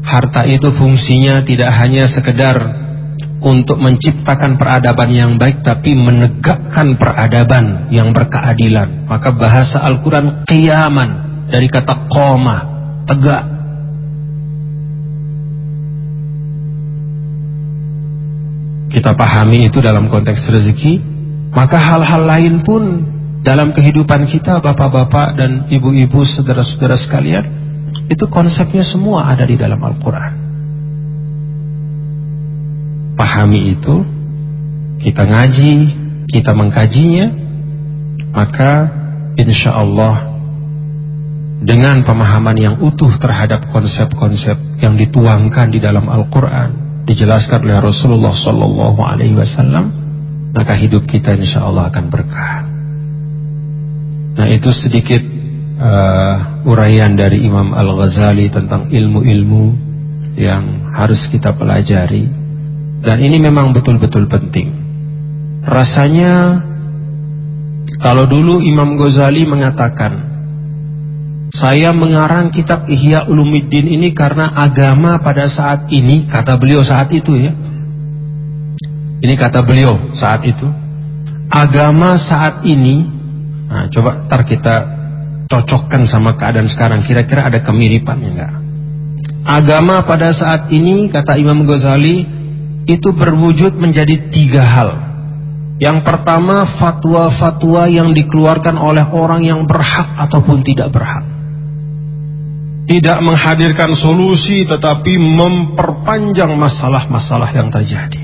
harta itu fungsinya tidak hanya sekedar untuk menciptakan peradaban yang baik tapi menegakkan peradaban yang berkeadilan. Maka bahasa Al-Quran qiyaman dari kata koma, tegak. Kita pahami itu dalam konteks rezeki, maka hal-hal lain pun dalam kehidupan kita bapak-bapak dan ibu-ibu saudara-saudara sekalian, itu konsepnya semua ada di dalam Al-Quran. Pahami itu, kita ngaji, kita mengkajinya, maka insya Allah dengan pemahaman yang utuh terhadap konsep-konsep yang dituangkan di dalam Al-Quran, dijelaskan oleh Rasulullah Sallallahu Alaihi Wasallam, maka hidup kita insya Allah akan berkah. Nah itu sedikit uh, uraian dari Imam Al-Ghazali tentang ilmu-ilmu yang harus kita pelajari dan ini memang betul-betul penting. Rasanya kalau dulu Imam Ghazali mengatakan saya mengarang kitab Ihya Ulumuddin ini karena agama pada saat ini kata beliau saat itu ya. Ini kata beliau saat itu. Agama saat ini nah coba ntar kita cocokkan sama keadaan sekarang kira-kira ada kemiripannya enggak? Agama pada saat ini kata Imam Ghazali itu berwujud menjadi tiga hal. Yang pertama fatwa-fatwa yang dikeluarkan oleh orang yang berhak ataupun tidak berhak. Tidak menghadirkan solusi tetapi memperpanjang masalah-masalah yang terjadi.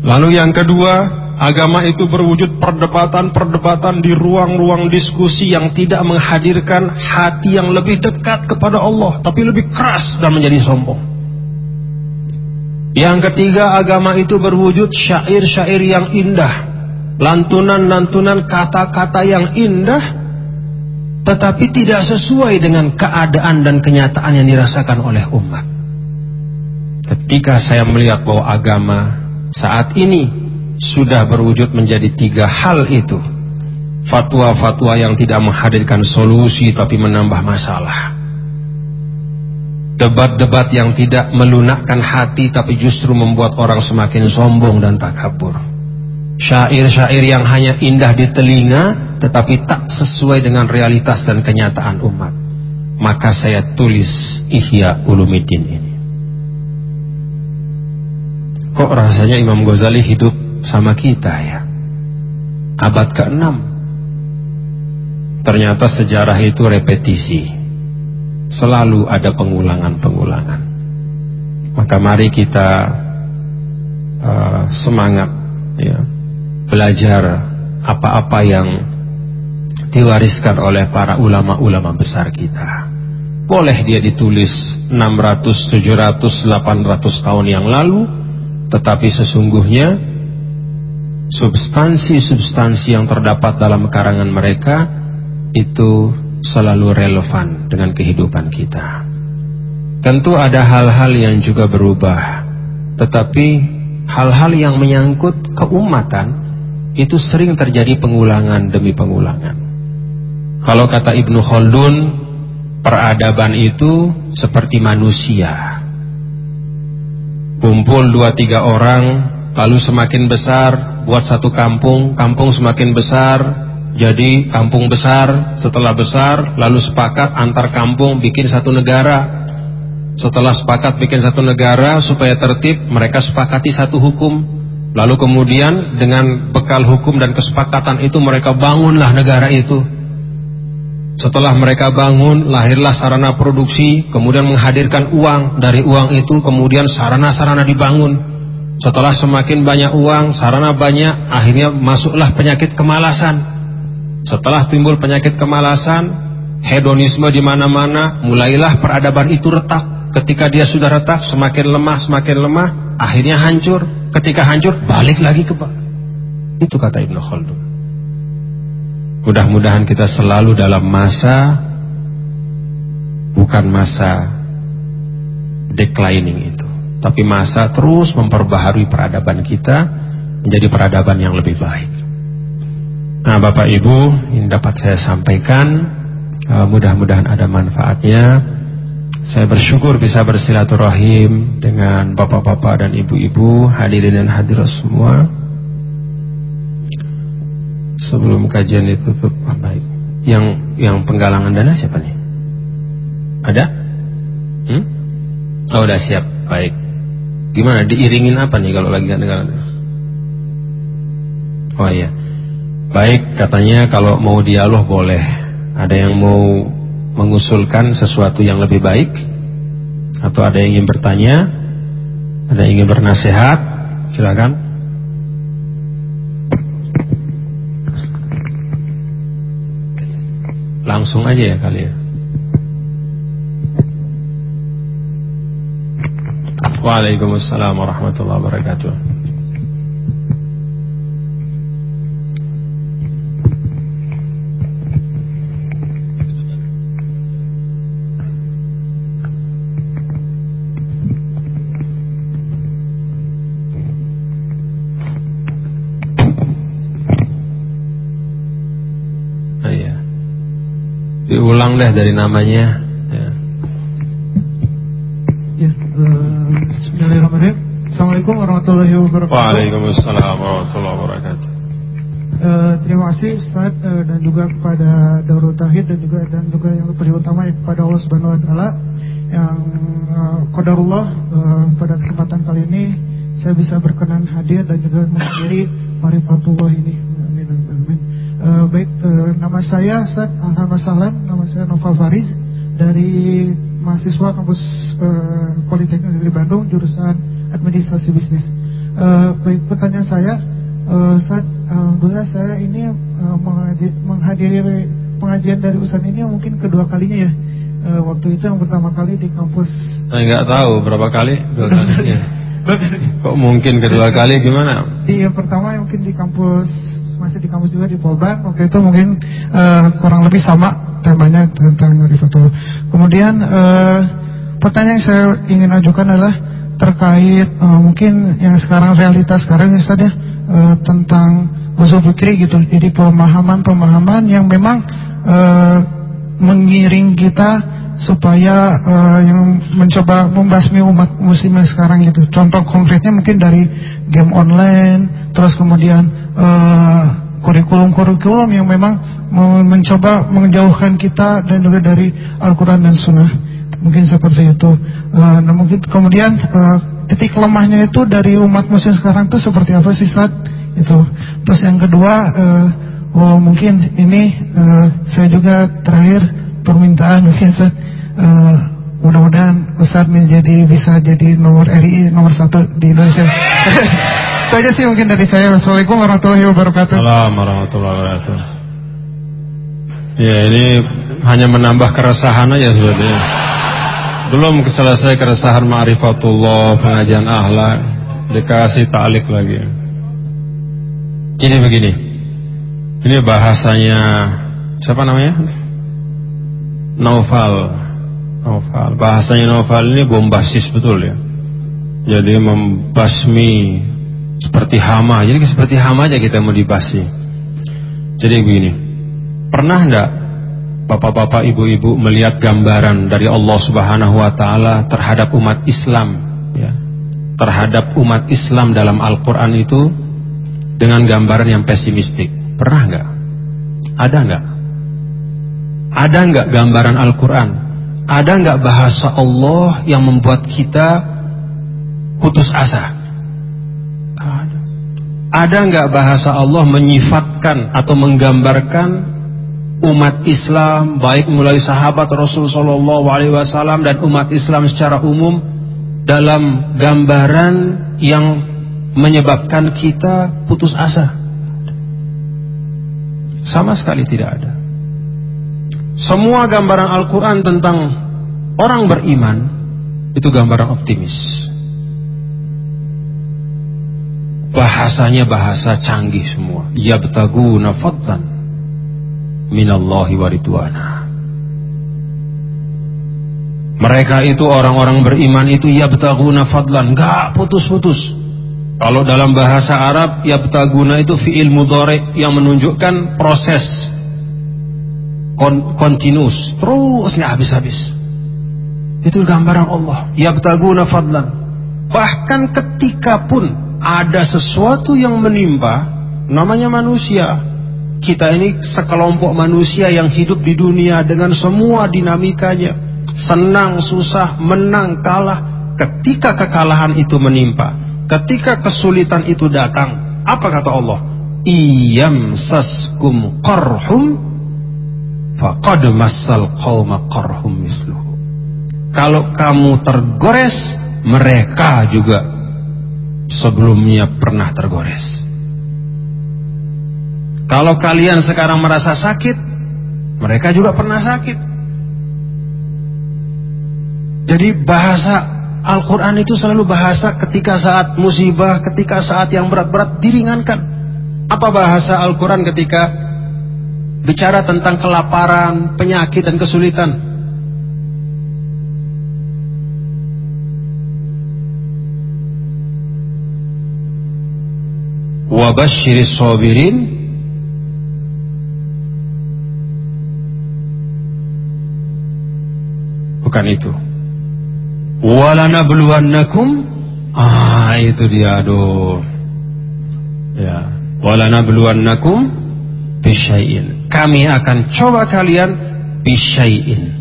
Lalu yang kedua, agama itu berwujud perdebatan-perdebatan di ruang-ruang diskusi yang tidak menghadirkan hati yang lebih dekat kepada Allah, tapi lebih keras dan menjadi sombong. Yang ketiga agama itu berwujud syair-syair yang indah Lantunan-lantunan kata-kata yang indah Tetapi tidak sesuai dengan keadaan dan kenyataan yang dirasakan oleh umat Ketika saya melihat bahwa agama saat ini Sudah berwujud menjadi tiga hal itu Fatwa-fatwa yang tidak menghadirkan solusi tapi menambah masalah Debat-debat yang tidak melunakkan hati tapi justru membuat orang semakin sombong dan takabur. Syair-syair yang hanya indah di telinga tetapi tak sesuai dengan realitas dan kenyataan umat. Maka saya tulis Ihya Ulumuddin ini. Kok rasanya Imam Ghazali hidup sama kita ya? Abad ke-6. Ternyata sejarah itu repetisi selalu ada pengulangan-pengulangan. Maka mari kita uh, semangat ya, belajar apa-apa yang diwariskan oleh para ulama-ulama besar kita. Boleh dia ditulis 600, 700, 800 tahun yang lalu, tetapi sesungguhnya substansi-substansi yang terdapat dalam karangan mereka itu selalu relevan dengan kehidupan kita. Tentu ada hal-hal yang juga berubah, tetapi hal-hal yang menyangkut keumatan itu sering terjadi pengulangan demi pengulangan. Kalau kata Ibnu Khaldun, peradaban itu seperti manusia. Kumpul dua tiga orang, lalu semakin besar, buat satu kampung, kampung semakin besar, jadi kampung besar, setelah besar lalu sepakat antar kampung bikin satu negara. Setelah sepakat bikin satu negara supaya tertib, mereka sepakati satu hukum. Lalu kemudian dengan bekal hukum dan kesepakatan itu mereka bangunlah negara itu. Setelah mereka bangun, lahirlah sarana produksi, kemudian menghadirkan uang. Dari uang itu kemudian sarana-sarana dibangun. Setelah semakin banyak uang, sarana banyak, akhirnya masuklah penyakit kemalasan. Setelah timbul penyakit kemalasan, hedonisme di mana-mana, mulailah peradaban itu retak. Ketika dia sudah retak, semakin lemah, semakin lemah, akhirnya hancur. Ketika hancur, balik lagi ke Itu kata Ibnu Khaldun. Mudah-mudahan kita selalu dalam masa bukan masa declining itu, tapi masa terus memperbaharui peradaban kita menjadi peradaban yang lebih baik. Nah, Bapak Ibu, ini dapat saya sampaikan, uh, mudah-mudahan ada manfaatnya. Saya bersyukur bisa bersilaturahim dengan bapak-bapak dan ibu-ibu, hadirin dan hadirat semua sebelum kajian ditutup oh, baik yang yang penggalangan dana siapa nih? Ada? Hmm? oh udah siap baik. Gimana diiringin apa nih kalau lagi negara oh iya. Baik katanya kalau mau dialog boleh. Ada yang mau mengusulkan sesuatu yang lebih baik? Atau ada yang ingin bertanya? Ada yang ingin bernasehat? Silakan Langsung aja ya kali ya. Waalaikumsalam warahmatullahi wabarakatuh. Diulang deh dari namanya. Ya. Ya, uh, Bismillahirrahmanirrahim. Assalamualaikum warahmatullahi wabarakatuh. Waalaikumsalam warahmatullahi wabarakatuh. Uh, terima kasih Ustaz uh, dan juga kepada Darul Tahid dan juga dan juga yang lebih utama ya, kepada Allah Subhanahu wa taala yang uh, qadarullah uh, pada kesempatan kali ini saya bisa berkenan hadir dan juga menghadiri Marifatullah ini. Uh, baik, uh, nama saya Ustaz Alhamdulillah nama saya Nova Fariz dari mahasiswa kampus uh, Politeknik Negeri Bandung jurusan Administrasi Bisnis. Uh, baik, pertanyaan saya, uh, Ustaz, alhamdulillah saya ini uh, menghadiri pengajian dari Ustaz ini mungkin kedua kalinya ya. Uh, waktu itu yang pertama kali di kampus. Saya nggak tahu berapa kali dua kalinya. Kok mungkin kedua kali gimana? Iya, pertama mungkin di kampus masih di kampus juga di Polban waktu itu mungkin uh, kurang lebih sama temanya tentang Rifatul. Kemudian uh, pertanyaan yang saya ingin ajukan adalah terkait uh, mungkin yang sekarang realitas sekarang ya saja uh, tentang usul fikri gitu. Jadi pemahaman-pemahaman yang memang uh, mengiring kita supaya uh, yang mencoba membasmi umat muslim sekarang gitu. Contoh konkretnya mungkin dari game online, terus kemudian uh, kurikulum-kurikulum yang memang mencoba menjauhkan kita dan juga dari Al-Quran dan Sunnah. Mungkin seperti itu. Uh, nah mungkin kemudian uh, titik lemahnya itu dari umat muslim sekarang itu seperti apa sih saat itu. Terus yang kedua, uh, oh, mungkin ini uh, saya juga terakhir permintaan mungkin Ustaz uh, mudah-mudahan Ustaz menjadi bisa jadi nomor RI nomor satu di Indonesia. Itu aja sih mungkin dari saya. Assalamualaikum warahmatullahi wabarakatuh. Assalamualaikum warahmatullahi wabarakatuh. Ya ini hanya menambah keresahan aja sebetulnya. Belum selesai keresahan ma'rifatullah, pengajian ahlak, dikasih ta'lik lagi. Ini begini. Ini bahasanya siapa namanya? novel novel bahasanya novel ini bombastis betul ya jadi membasmi seperti hama. Jadi seperti hama aja kita mau dibasmi jadi begini. Pernah enggak bapak-bapak ibu-ibu melihat gambaran dari Allah Subhanahu wa taala terhadap umat Islam? Ya. Terhadap umat Islam dalam Al-Qur'an itu dengan gambaran yang pesimistik. Pernah enggak ada enggak ada nggak gambaran Al-Quran? Ada nggak bahasa Allah yang membuat kita putus asa? Ada. Nggak bahasa Allah menyifatkan atau menggambarkan umat Islam baik mulai sahabat Rasul Shallallahu Alaihi Wasallam dan umat Islam secara umum dalam gambaran yang menyebabkan kita putus asa sama sekali tidak ada semua gambaran Al-Quran tentang orang beriman itu gambaran optimis bahasanya bahasa canggih semua. Yabtaguna fadlan minallahi waridwana mereka itu orang-orang beriman itu yabtaguna fadlan. Gak putus-putus. Kalau dalam bahasa Arab yabtaguna itu fi'il mudhari yang menunjukkan proses kontinus terus nggak habis-habis. Itu gambaran Allah. Yabtaguna fadlan. Bahkan ketika pun ada sesuatu yang menimpa namanya manusia. Kita ini sekelompok manusia yang hidup di dunia dengan semua dinamikanya. Senang, susah, menang, kalah. Ketika kekalahan itu menimpa ketika kesulitan itu datang apa kata Allah? Iyam saskum qarhum faqad massal qawma qarhum misluhu. Kalau kamu tergores mereka juga sebelumnya pernah tergores. Kalau kalian sekarang merasa sakit, mereka juga pernah sakit. Jadi bahasa Al-Quran itu selalu bahasa ketika saat musibah, ketika saat yang berat-berat diringankan. Apa bahasa Al-Quran ketika bicara tentang kelaparan, penyakit, dan kesulitan? Sabirin bukan itu. walana beluannakum ah itu dia aduh. Ya. walana beluannakum bisyai'in kami akan coba kalian bisyai'in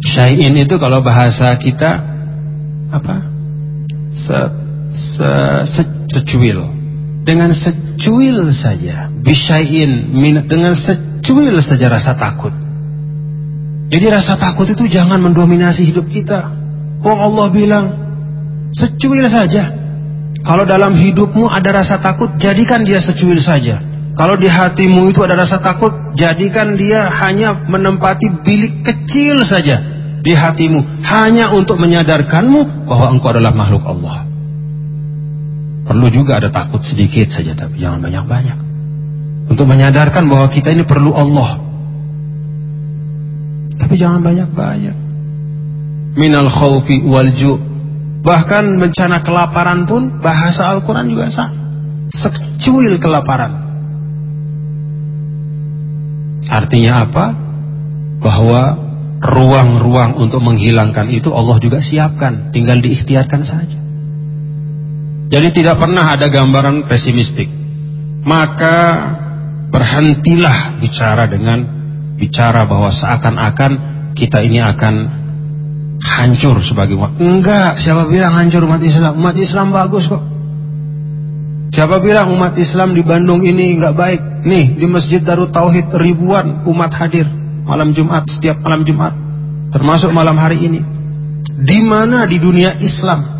syai'in itu kalau bahasa kita apa? Se, se, se secuil dengan secuil saja. Bisain dengan secuil saja rasa takut. Jadi rasa takut itu jangan mendominasi hidup kita. Oh Allah bilang secuil saja. Kalau dalam hidupmu ada rasa takut jadikan dia secuil saja. Kalau di hatimu itu ada rasa takut jadikan dia hanya menempati bilik kecil saja di hatimu. Hanya untuk menyadarkanmu bahwa engkau adalah makhluk Allah Perlu juga ada takut sedikit saja tapi jangan banyak-banyak. Untuk menyadarkan bahwa kita ini perlu Allah. Tapi jangan banyak-banyak. Minal khawfi wal ju. Bahkan bencana kelaparan pun bahasa Al-Quran juga sah. Secuil kelaparan. Artinya apa? Bahwa ruang-ruang untuk menghilangkan itu Allah juga siapkan. Tinggal diikhtiarkan saja. Jadi tidak pernah ada gambaran pesimistik. Maka berhentilah bicara dengan bicara bahwa seakan-akan kita ini akan hancur sebagai umat. Enggak, siapa bilang hancur umat Islam? Umat Islam bagus kok. Siapa bilang umat Islam di Bandung ini enggak baik? Nih, di Masjid Darut Tauhid ribuan umat hadir malam Jumat, setiap malam Jumat. Termasuk malam hari ini. Di mana di dunia Islam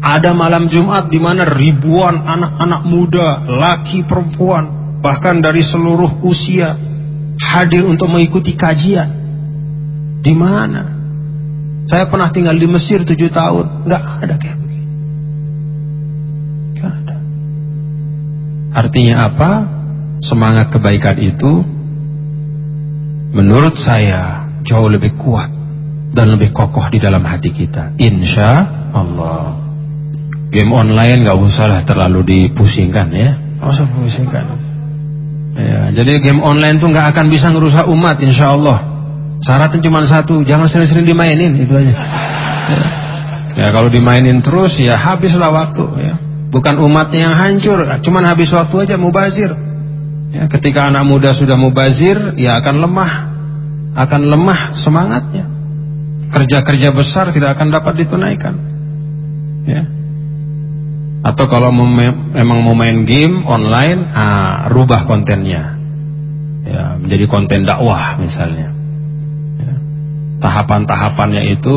ada malam Jumat di mana ribuan anak-anak muda, laki perempuan, bahkan dari seluruh usia hadir untuk mengikuti kajian. Di mana? Saya pernah tinggal di Mesir tujuh tahun, nggak ada kayak begini. Nggak ada. Artinya apa? Semangat kebaikan itu menurut saya jauh lebih kuat dan lebih kokoh di dalam hati kita. Insya Allah game online nggak usah lah terlalu dipusingkan ya. Nggak usah pusingkan. Ya jadi game online tuh nggak akan bisa ngerusak umat insya Allah. Syaratnya cuma satu jangan sering-sering dimainin itu aja. Ya. ya kalau dimainin terus ya habislah waktu ya. Bukan umatnya yang hancur cuman habis waktu aja mubazir. Ya ketika anak muda sudah mubazir ya akan lemah. Akan lemah semangatnya. Kerja-kerja besar tidak akan dapat ditunaikan. Ya atau kalau memang mau main game online, ah, rubah kontennya. ya, menjadi konten dakwah misalnya. Ya. Tahapan-tahapannya itu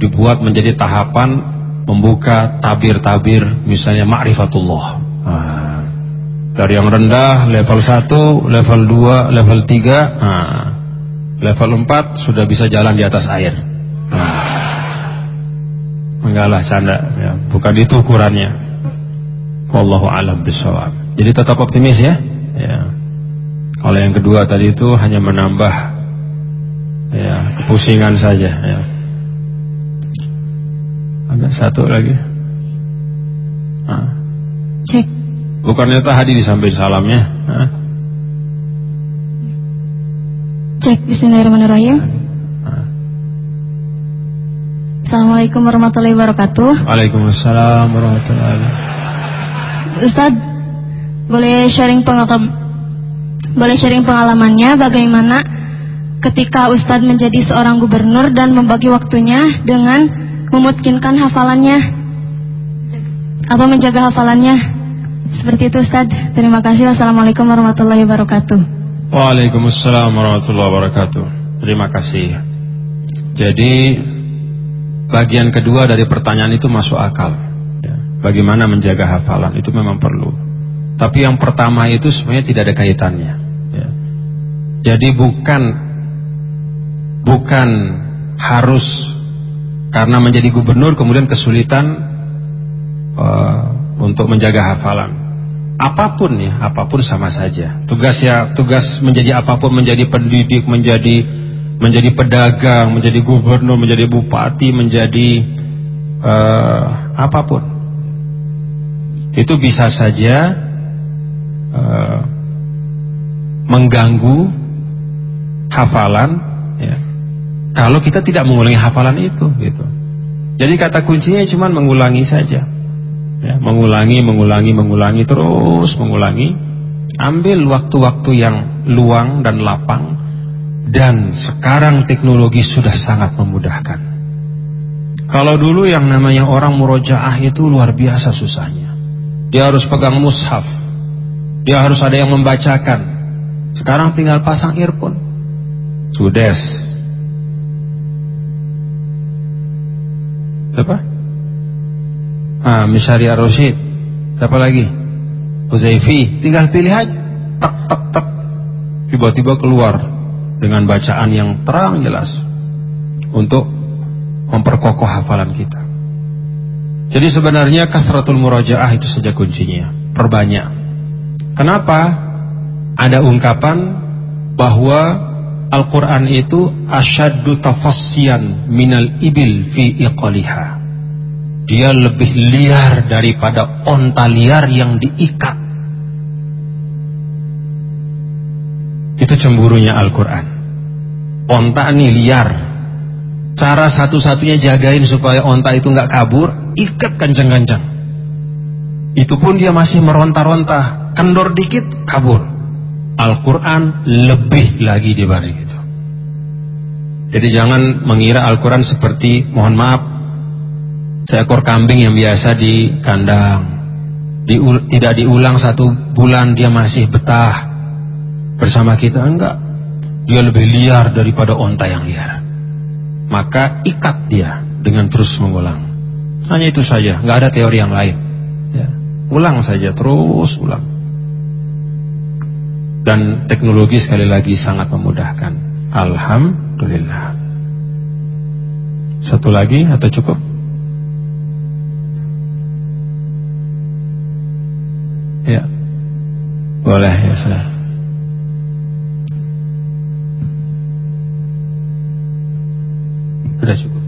dibuat menjadi tahapan membuka tabir-tabir misalnya ma'rifatullah. Nah, dari yang rendah level 1, level 2, level 3, nah, level 4 sudah bisa jalan di atas air. Nah, enggak lah canda ya. bukan itu ukurannya. Wallahu alam bisawab. Jadi tetap optimis ya. Ya. Kalau yang kedua tadi itu hanya menambah ya kepusingan saja ya. Ada satu lagi. Nah. Cek. Bukannya tadi disampaikan salamnya. Nah. Cek Bismillahirrahmanirrahim. Assalamualaikum warahmatullahi wabarakatuh. Waalaikumsalam warahmatullahi wabarakatuh. Ustaz, boleh sharing pengalaman boleh sharing pengalamannya bagaimana ketika Ustadz menjadi seorang gubernur dan membagi waktunya dengan memutkinkan hafalannya? Atau menjaga hafalannya? Seperti itu Ustadz terima kasih. Wassalamualaikum warahmatullahi wabarakatuh. Waalaikumsalam warahmatullahi wabarakatuh. Terima kasih. Jadi bagian kedua dari pertanyaan itu masuk akal ya. bagaimana menjaga hafalan itu memang perlu tapi yang pertama itu sebenarnya tidak ada kaitannya ya. jadi bukan bukan harus karena menjadi gubernur kemudian kesulitan uh, untuk menjaga hafalan. Apa pun ya, apa pun sama saja. Tugas ya, tugas menjadi apa pun, menjadi pendidik, menjadi menjadi pedagang, menjadi gubernur, menjadi bupati, menjadi uh, apa pun. Itu bisa saja uh, mengganggu hafalan ya, kalau kita tidak mengulangi hafalan itu gitu. Jadi kata kuncinya cuma mengulangi saja. Ya, mengulangi, mengulangi, mengulangi terus mengulangi. Ambil waktu-waktu yang luang dan lapang dan sekarang teknologi sudah sangat memudahkan. Kalau dulu yang namanya orang murojaah itu luar biasa susahnya. Dia harus pegang mushaf. Dia harus ada yang membacakan. Sekarang tinggal pasang earphone. Sudes Siapa? Ah, Misari Ar-Rasyid. Siapa lagi? Uzaifi. Tinggal pilih aja. Tak, tak, tak. Tiba-tiba keluar dengan bacaan yang terang jelas untuk memperkokoh hafalan kita. Jadi sebenarnya kasratul murajaah itu saja kuncinya. Perbanyak. Kenapa? Ada ungkapan bahwa Al-Quran itu asyaddu tafassian minal ibil fi iqaliha. Dia lebih liar daripada onta liar yang diikat. Itu cemburunya Al-Quran. Onta ini liar. Cara satu-satunya jagain supaya onta itu nggak kabur, ikat kencang-kencang. Itu pun dia masih meronta-ronta. Kendor dikit, kabur. Al-Quran lebih lagi dibanding itu. Jadi jangan mengira Al-Quran seperti, mohon maaf, seekor kambing yang biasa di kandang. Diul, tidak diulang satu bulan dia masih betah bersama kita. Enggak. Dia lebih liar daripada onta yang liar. Maka ikat dia dengan terus mengulang. Hanya itu saja, nggak ada teori yang lain. Ya. Ulang saja, terus ulang dan teknologi sekali lagi sangat memudahkan. Alhamdulillah. Satu lagi atau cukup? Ya. Boleh ya, saya. Sudah cukup.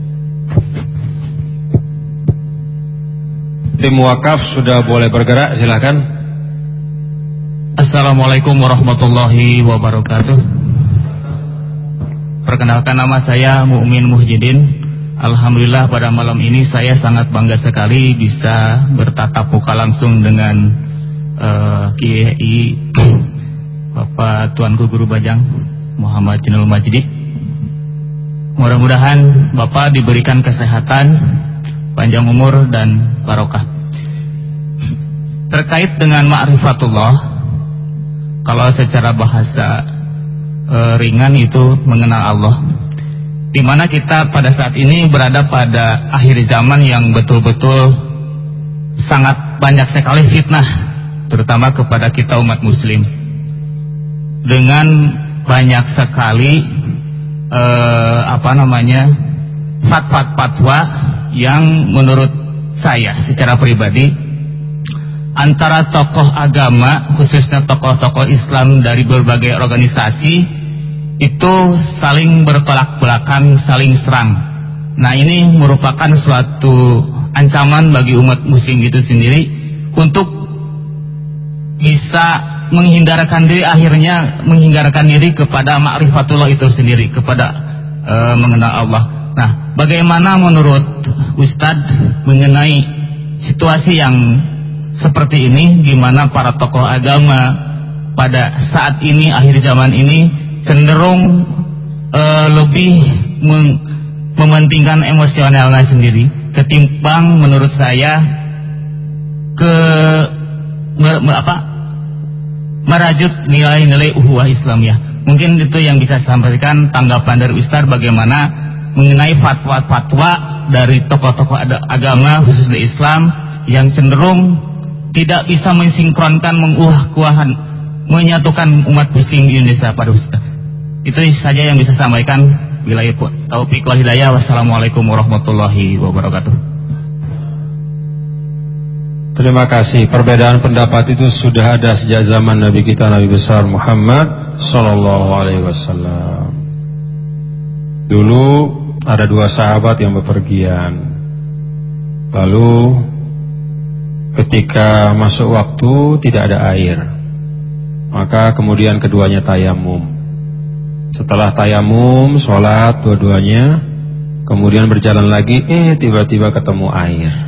Tim wakaf sudah boleh bergerak, silakan. Assalamualaikum warahmatullahi wabarakatuh. Perkenalkan nama saya Mukmin Muhyiddin. Alhamdulillah pada malam ini saya sangat bangga sekali bisa bertatap muka langsung dengan uh, Kiai Bapak Tuanku Guru Bajang Muhammad Jinul Majdi. Mudah-mudahan Bapak diberikan kesehatan, panjang umur dan barokah. Terkait dengan ma'rifatullah kalau secara bahasa e, ringan itu mengenal Allah. Di mana kita pada saat ini berada pada akhir zaman yang betul-betul sangat banyak sekali fitnah, terutama kepada kita umat Muslim. Dengan banyak sekali e, apa namanya fatwa-fatwa yang menurut saya secara pribadi antara tokoh agama khususnya tokoh-tokoh Islam dari berbagai organisasi itu saling bertolak belakang, saling serang. Nah ini merupakan suatu ancaman bagi umat muslim itu sendiri untuk bisa menghindarkan diri akhirnya menghindarkan diri kepada ma'rifatullah itu sendiri kepada e, mengenal Allah. Nah, bagaimana menurut Ustadz mengenai situasi yang seperti ini di mana para tokoh agama pada saat ini akhir zaman ini cenderung uh, lebih meng mementingkan emosionalnya sendiri ketimbang menurut saya ke me, me, apa merajut nilai-nilai Islam ya. Mungkin itu yang bisa sampaikan tanggapan dari Ustaz bagaimana mengenai fatwa-fatwa dari tokoh-tokoh agama khususnya Islam yang cenderung tidak bisa mensinkronkan menguah-kuahan menyatukan umat muslim Indonesia pada Ustaz. Itu saja yang bisa sampaikan. Wilayah taufiq wal hidayah. Wassalamualaikum warahmatullahi wabarakatuh. Terima kasih. Perbedaan pendapat itu sudah ada sejak zaman Nabi kita Nabi besar Muhammad sallallahu alaihi wasallam. Dulu ada dua sahabat yang bepergian. Lalu ketika masuk waktu tidak ada air maka kemudian keduanya tayamum setelah tayamum sholat dua-duanya kemudian berjalan lagi eh tiba-tiba ketemu air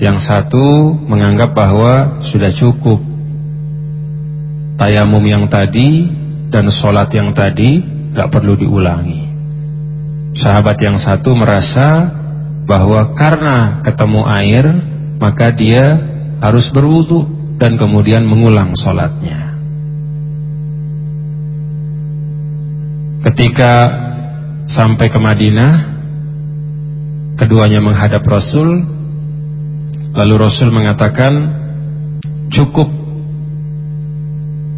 yang satu menganggap bahwa sudah cukup tayamum yang tadi dan sholat yang tadi gak perlu diulangi sahabat yang satu merasa bahwa karena ketemu air maka dia harus berwudu dan kemudian mengulang sholatnya. Ketika sampai ke Madinah, keduanya menghadap Rasul, lalu Rasul mengatakan, cukup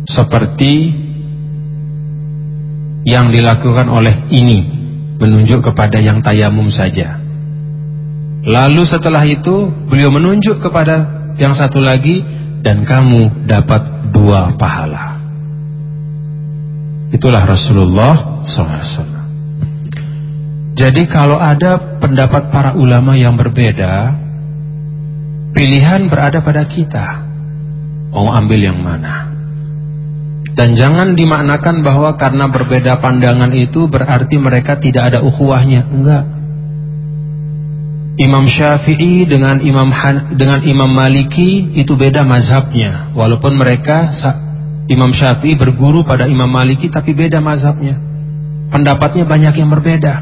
seperti yang dilakukan oleh ini, menunjuk kepada yang tayamum saja. Lalu setelah itu beliau menunjuk kepada yang satu lagi dan kamu dapat dua pahala. Itulah Rasulullah SAW. Jadi kalau ada pendapat para ulama yang berbeda, pilihan berada pada kita. Mau ambil yang mana? Dan jangan dimaknakan bahwa karena berbeda pandangan itu berarti mereka tidak ada ukhuwahnya. Enggak. Imam Syafi'i dengan Imam Han, dengan Imam Maliki itu beda mazhabnya. Walaupun mereka Imam Syafi'i berguru pada Imam Maliki tapi beda mazhabnya. Pendapatnya banyak yang berbeda.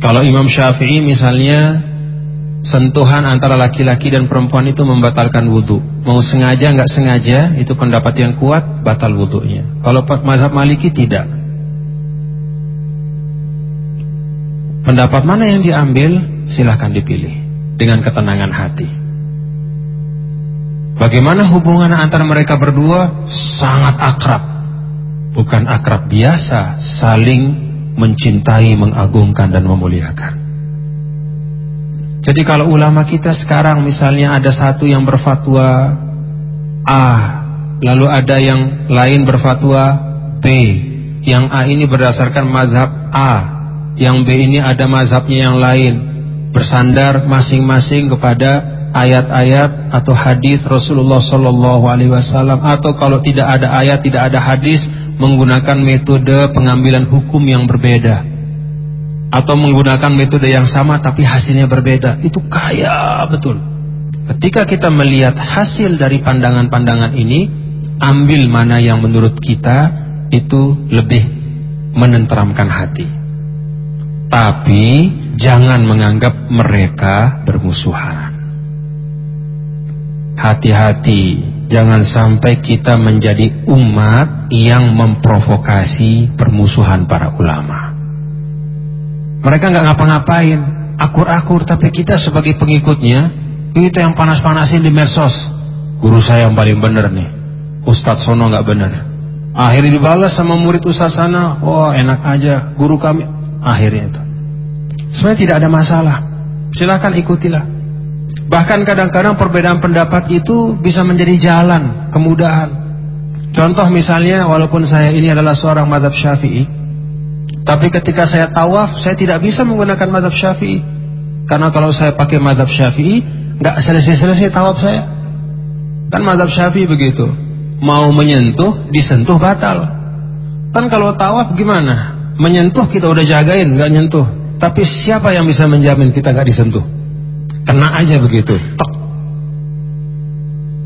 Kalau Imam Syafi'i misalnya sentuhan antara laki-laki dan perempuan itu membatalkan wudhu. Mau sengaja nggak sengaja itu pendapat yang kuat batal wudhunya. Kalau mazhab Maliki tidak. Pendapat mana yang diambil silahkan dipilih dengan ketenangan hati. Bagaimana hubungan antara mereka berdua? Sangat akrab. Bukan akrab biasa, saling mencintai, mengagungkan dan memuliakan. Jadi kalau ulama kita sekarang misalnya ada satu yang berfatwa A, lalu ada yang lain berfatwa B, yang A ini berdasarkan mazhab A, yang B ini ada mazhabnya yang lain. Bersandar masing-masing kepada ayat-ayat atau hadis Rasulullah Shallallahu Alaihi Wasallam. Atau kalau tidak ada ayat tidak ada hadis menggunakan metode pengambilan hukum yang berbeda atau menggunakan metode yang sama tapi hasilnya berbeda itu kaya betul ketika kita melihat hasil dari pandangan-pandangan ini ambil mana yang menurut kita itu lebih menenteramkan hati tapi jangan menganggap mereka bermusuhan. Hati-hati, Jangan sampai kita menjadi umat yang memprovokasi permusuhan para ulama. Mereka nggak ngapa-ngapain, akur-akur, tapi kita sebagai pengikutnya, kita yang panas-panasin di medsos. Guru saya yang paling benar nih, Ustadz Sono nggak benar. Akhirnya dibalas sama murid Ustadz sana, oh enak aja, guru kami. Akhirnya itu. Sebenarnya tidak ada masalah. Silahkan ikutilah. Bahkan kadang-kadang perbedaan pendapat itu bisa menjadi jalan, kemudahan. Contoh misalnya, walaupun saya ini adalah seorang madhab syafi'i, tapi ketika saya tawaf, saya tidak bisa menggunakan madhab syafi'i. Karena kalau saya pakai madhab syafi'i, nggak selesai-selesai tawaf saya. Kan madhab syafi'i begitu. Mau menyentuh, disentuh batal. Kan kalau tawaf gimana? Menyentuh kita udah jagain, nggak nyentuh. Tapi siapa yang bisa menjamin kita nggak disentuh? Kena aja begitu. Tok.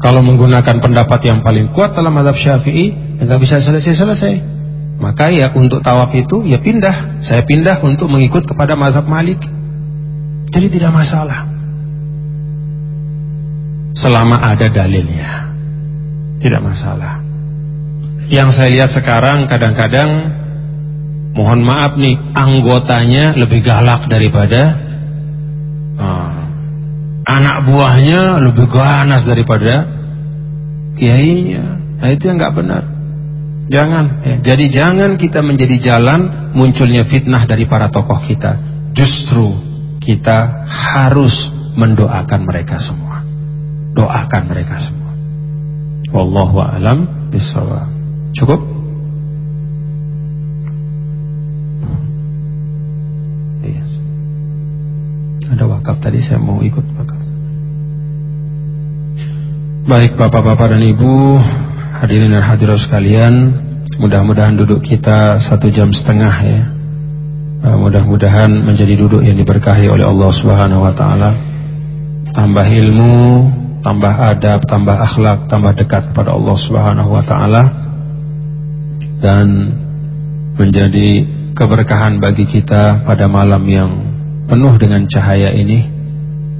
Kalau menggunakan pendapat yang paling kuat dalam madhab syafi'i, ya nggak bisa selesai-selesai. Maka ya untuk tawaf itu ya pindah. Saya pindah untuk mengikut kepada mazhab Malik. Jadi tidak masalah. Selama ada dalilnya. Tidak masalah. Yang saya lihat sekarang kadang-kadang mohon maaf nih anggotanya lebih galak daripada uh, anak buahnya lebih ganas daripada kiainya. Nah itu yang nggak benar. Jangan. Ya. Jadi jangan kita menjadi jalan munculnya fitnah dari para tokoh kita. Justru kita harus mendoakan mereka semua. Doakan mereka semua. Wallahu a'lam bishawab. Cukup? Ada wakaf tadi saya mau ikut wakaf. Baik bapak-bapak dan ibu Hadirin dan hadirat sekalian Mudah-mudahan duduk kita Satu jam setengah ya. Uh, Mudah-mudahan menjadi duduk yang diberkahi oleh Allah subhanahu wa ta'ala. Tambah ilmu Tambah adab, tambah akhlak Tambah dekat kepada Allah subhanahu wa ta'ala Dan Menjadi keberkahan bagi kita Pada malam yang penuh dengan cahaya ini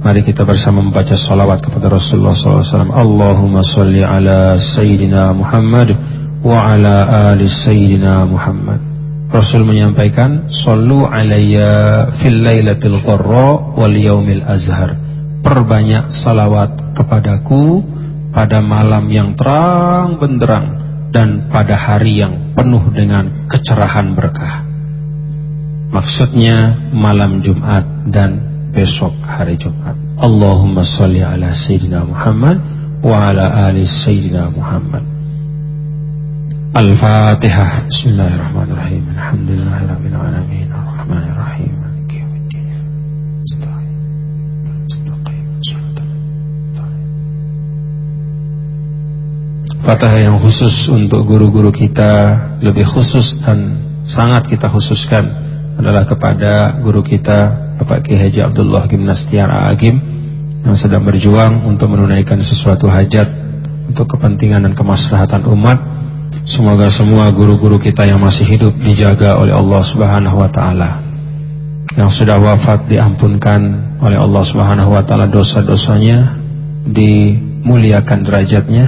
Mari kita bersama membaca salawat kepada Rasulullah SAW Allahumma salli ala Sayyidina Muhammad Wa ala ali Sayyidina Muhammad. Rasul menyampaikan Sallu alaiya fil laylatil qarra wal yaumil azhar. Perbanyak salawat kepadaku Pada malam yang terang benderang Dan pada hari yang penuh dengan kecerahan berkah. Maksudnya malam Jumat dan besok hari Jumat. Allahumma salli ala Sayyidina Muhammad wa ala ali Sayyidina Muhammad. Al-Fatihah. Bismillahirrahmanirrahim. Alhamdulillahirabbil alamin. Arrahmanirrahim. Maliki yaumiddin. Astagfirullah. Fatihah yang khusus untuk guru-guru kita lebih khusus dan sangat kita khususkan adalah kepada guru kita Bapak Ki Haji Abdullah Gimnastiar Agim yang sedang berjuang untuk menunaikan sesuatu hajat untuk kepentingan dan kemaslahatan umat. Semoga semua guru-guru kita yang masih hidup dijaga oleh Allah Subhanahu wa taala. Yang sudah wafat diampunkan oleh Allah Subhanahu wa taala dosa-dosanya, dimuliakan derajatnya.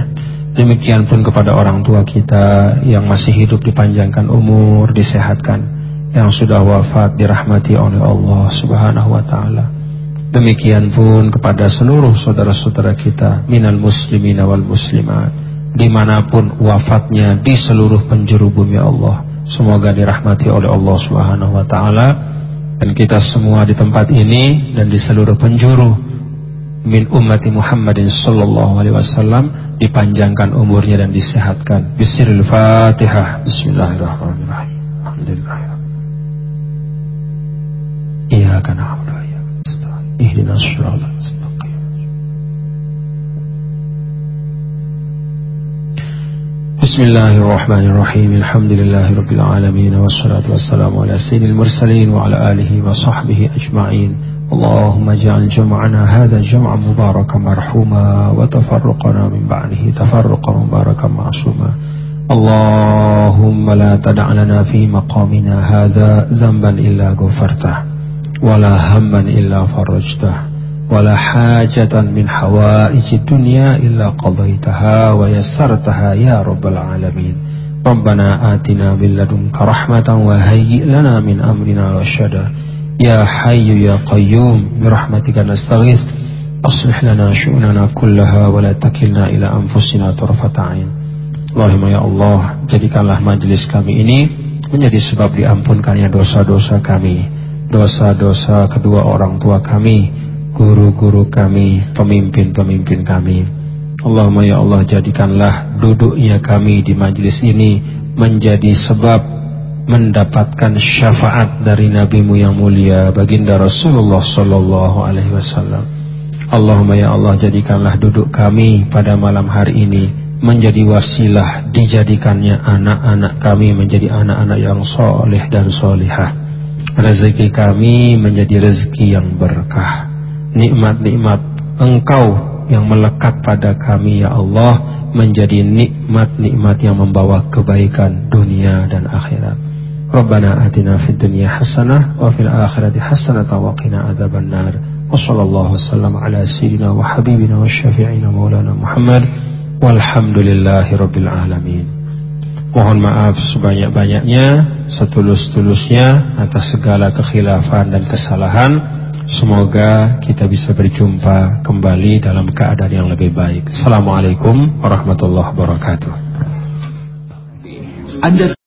Demikian pun kepada orang tua kita yang masih hidup dipanjangkan umur, disehatkan yang sudah wafat dirahmati oleh Allah Subhanahu wa taala. Demikian pun kepada seluruh saudara-saudara kita minal muslimina wal muslimat di mana pun wafatnya di seluruh penjuru bumi Allah. Semoga dirahmati oleh Allah Subhanahu wa taala dan kita semua di tempat ini dan di seluruh penjuru min ummati Muhammadin sallallahu alaihi wasallam dipanjangkan umurnya dan disehatkan. Bismillahirrahmanirrahim. Bismillahirrahmanirrahim. Alhamdulillah. إياك نعبد وإياك نستعين. اهدنا الصراط المستقيم. بسم الله الرحمن الرحيم. الحمد لله رب العالمين والصلاة والسلام على سيد المرسلين وعلى آله وصحبه أجمعين. اللهم اجعل جمعنا هذا جمعا مباركا مرحوما وتفرقنا من بعده تفرقا مباركا معصوما. اللهم لا تدع لنا في مقامنا هذا ذنبا إلا غفرته. wala hamman illa farajtah wala hajatan min hawaiji dunya illa qadaitaha wa yassartaha ya rabbal alamin. Rabbana atina min ladunka rahmatan wa hayyi' lana min amrina rasyada ya hayyu ya qayyum bi rahmatika aslih lana syu'nana kullaha wa takilna ila anfusina tarfata Allahumma ya Allah jadikanlah majelis kami ini menjadi sebab diampunkannya dosa-dosa kami dosa-dosa kedua orang tua kami guru-guru kami, pemimpin-pemimpin kami. Allahumma ya Allah jadikanlah duduknya kami di majlis ini menjadi sebab mendapatkan syafaat dari nabimu yang mulia baginda Rasulullah sallallahu alaihi wasallam. Allahumma ya Allah jadikanlah duduk kami pada malam hari ini menjadi wasilah dijadikannya anak-anak kami menjadi anak-anak yang soleh dan solihah. Rezeki kami menjadi rezeki yang berkah nikmat-nikmat Engkau yang melekat pada kami ya Allah menjadi nikmat-nikmat yang membawa kebaikan dunia dan akhirat. Rabbana atina fid dunya hasanah wa fil akhirati hasanah wa qina. Wa sallallahu wasallam ala sayyidina wa habibina wa syafi'ina maulana Muhammad walhamdulillahi rabbil alamin. Mohon maaf sebanyak-banyaknya, setulus-tulusnya atas segala kekhilafan dan kesalahan. Semoga kita bisa berjumpa kembali dalam keadaan yang lebih baik. Assalamualaikum warahmatullahi wabarakatuh. Anda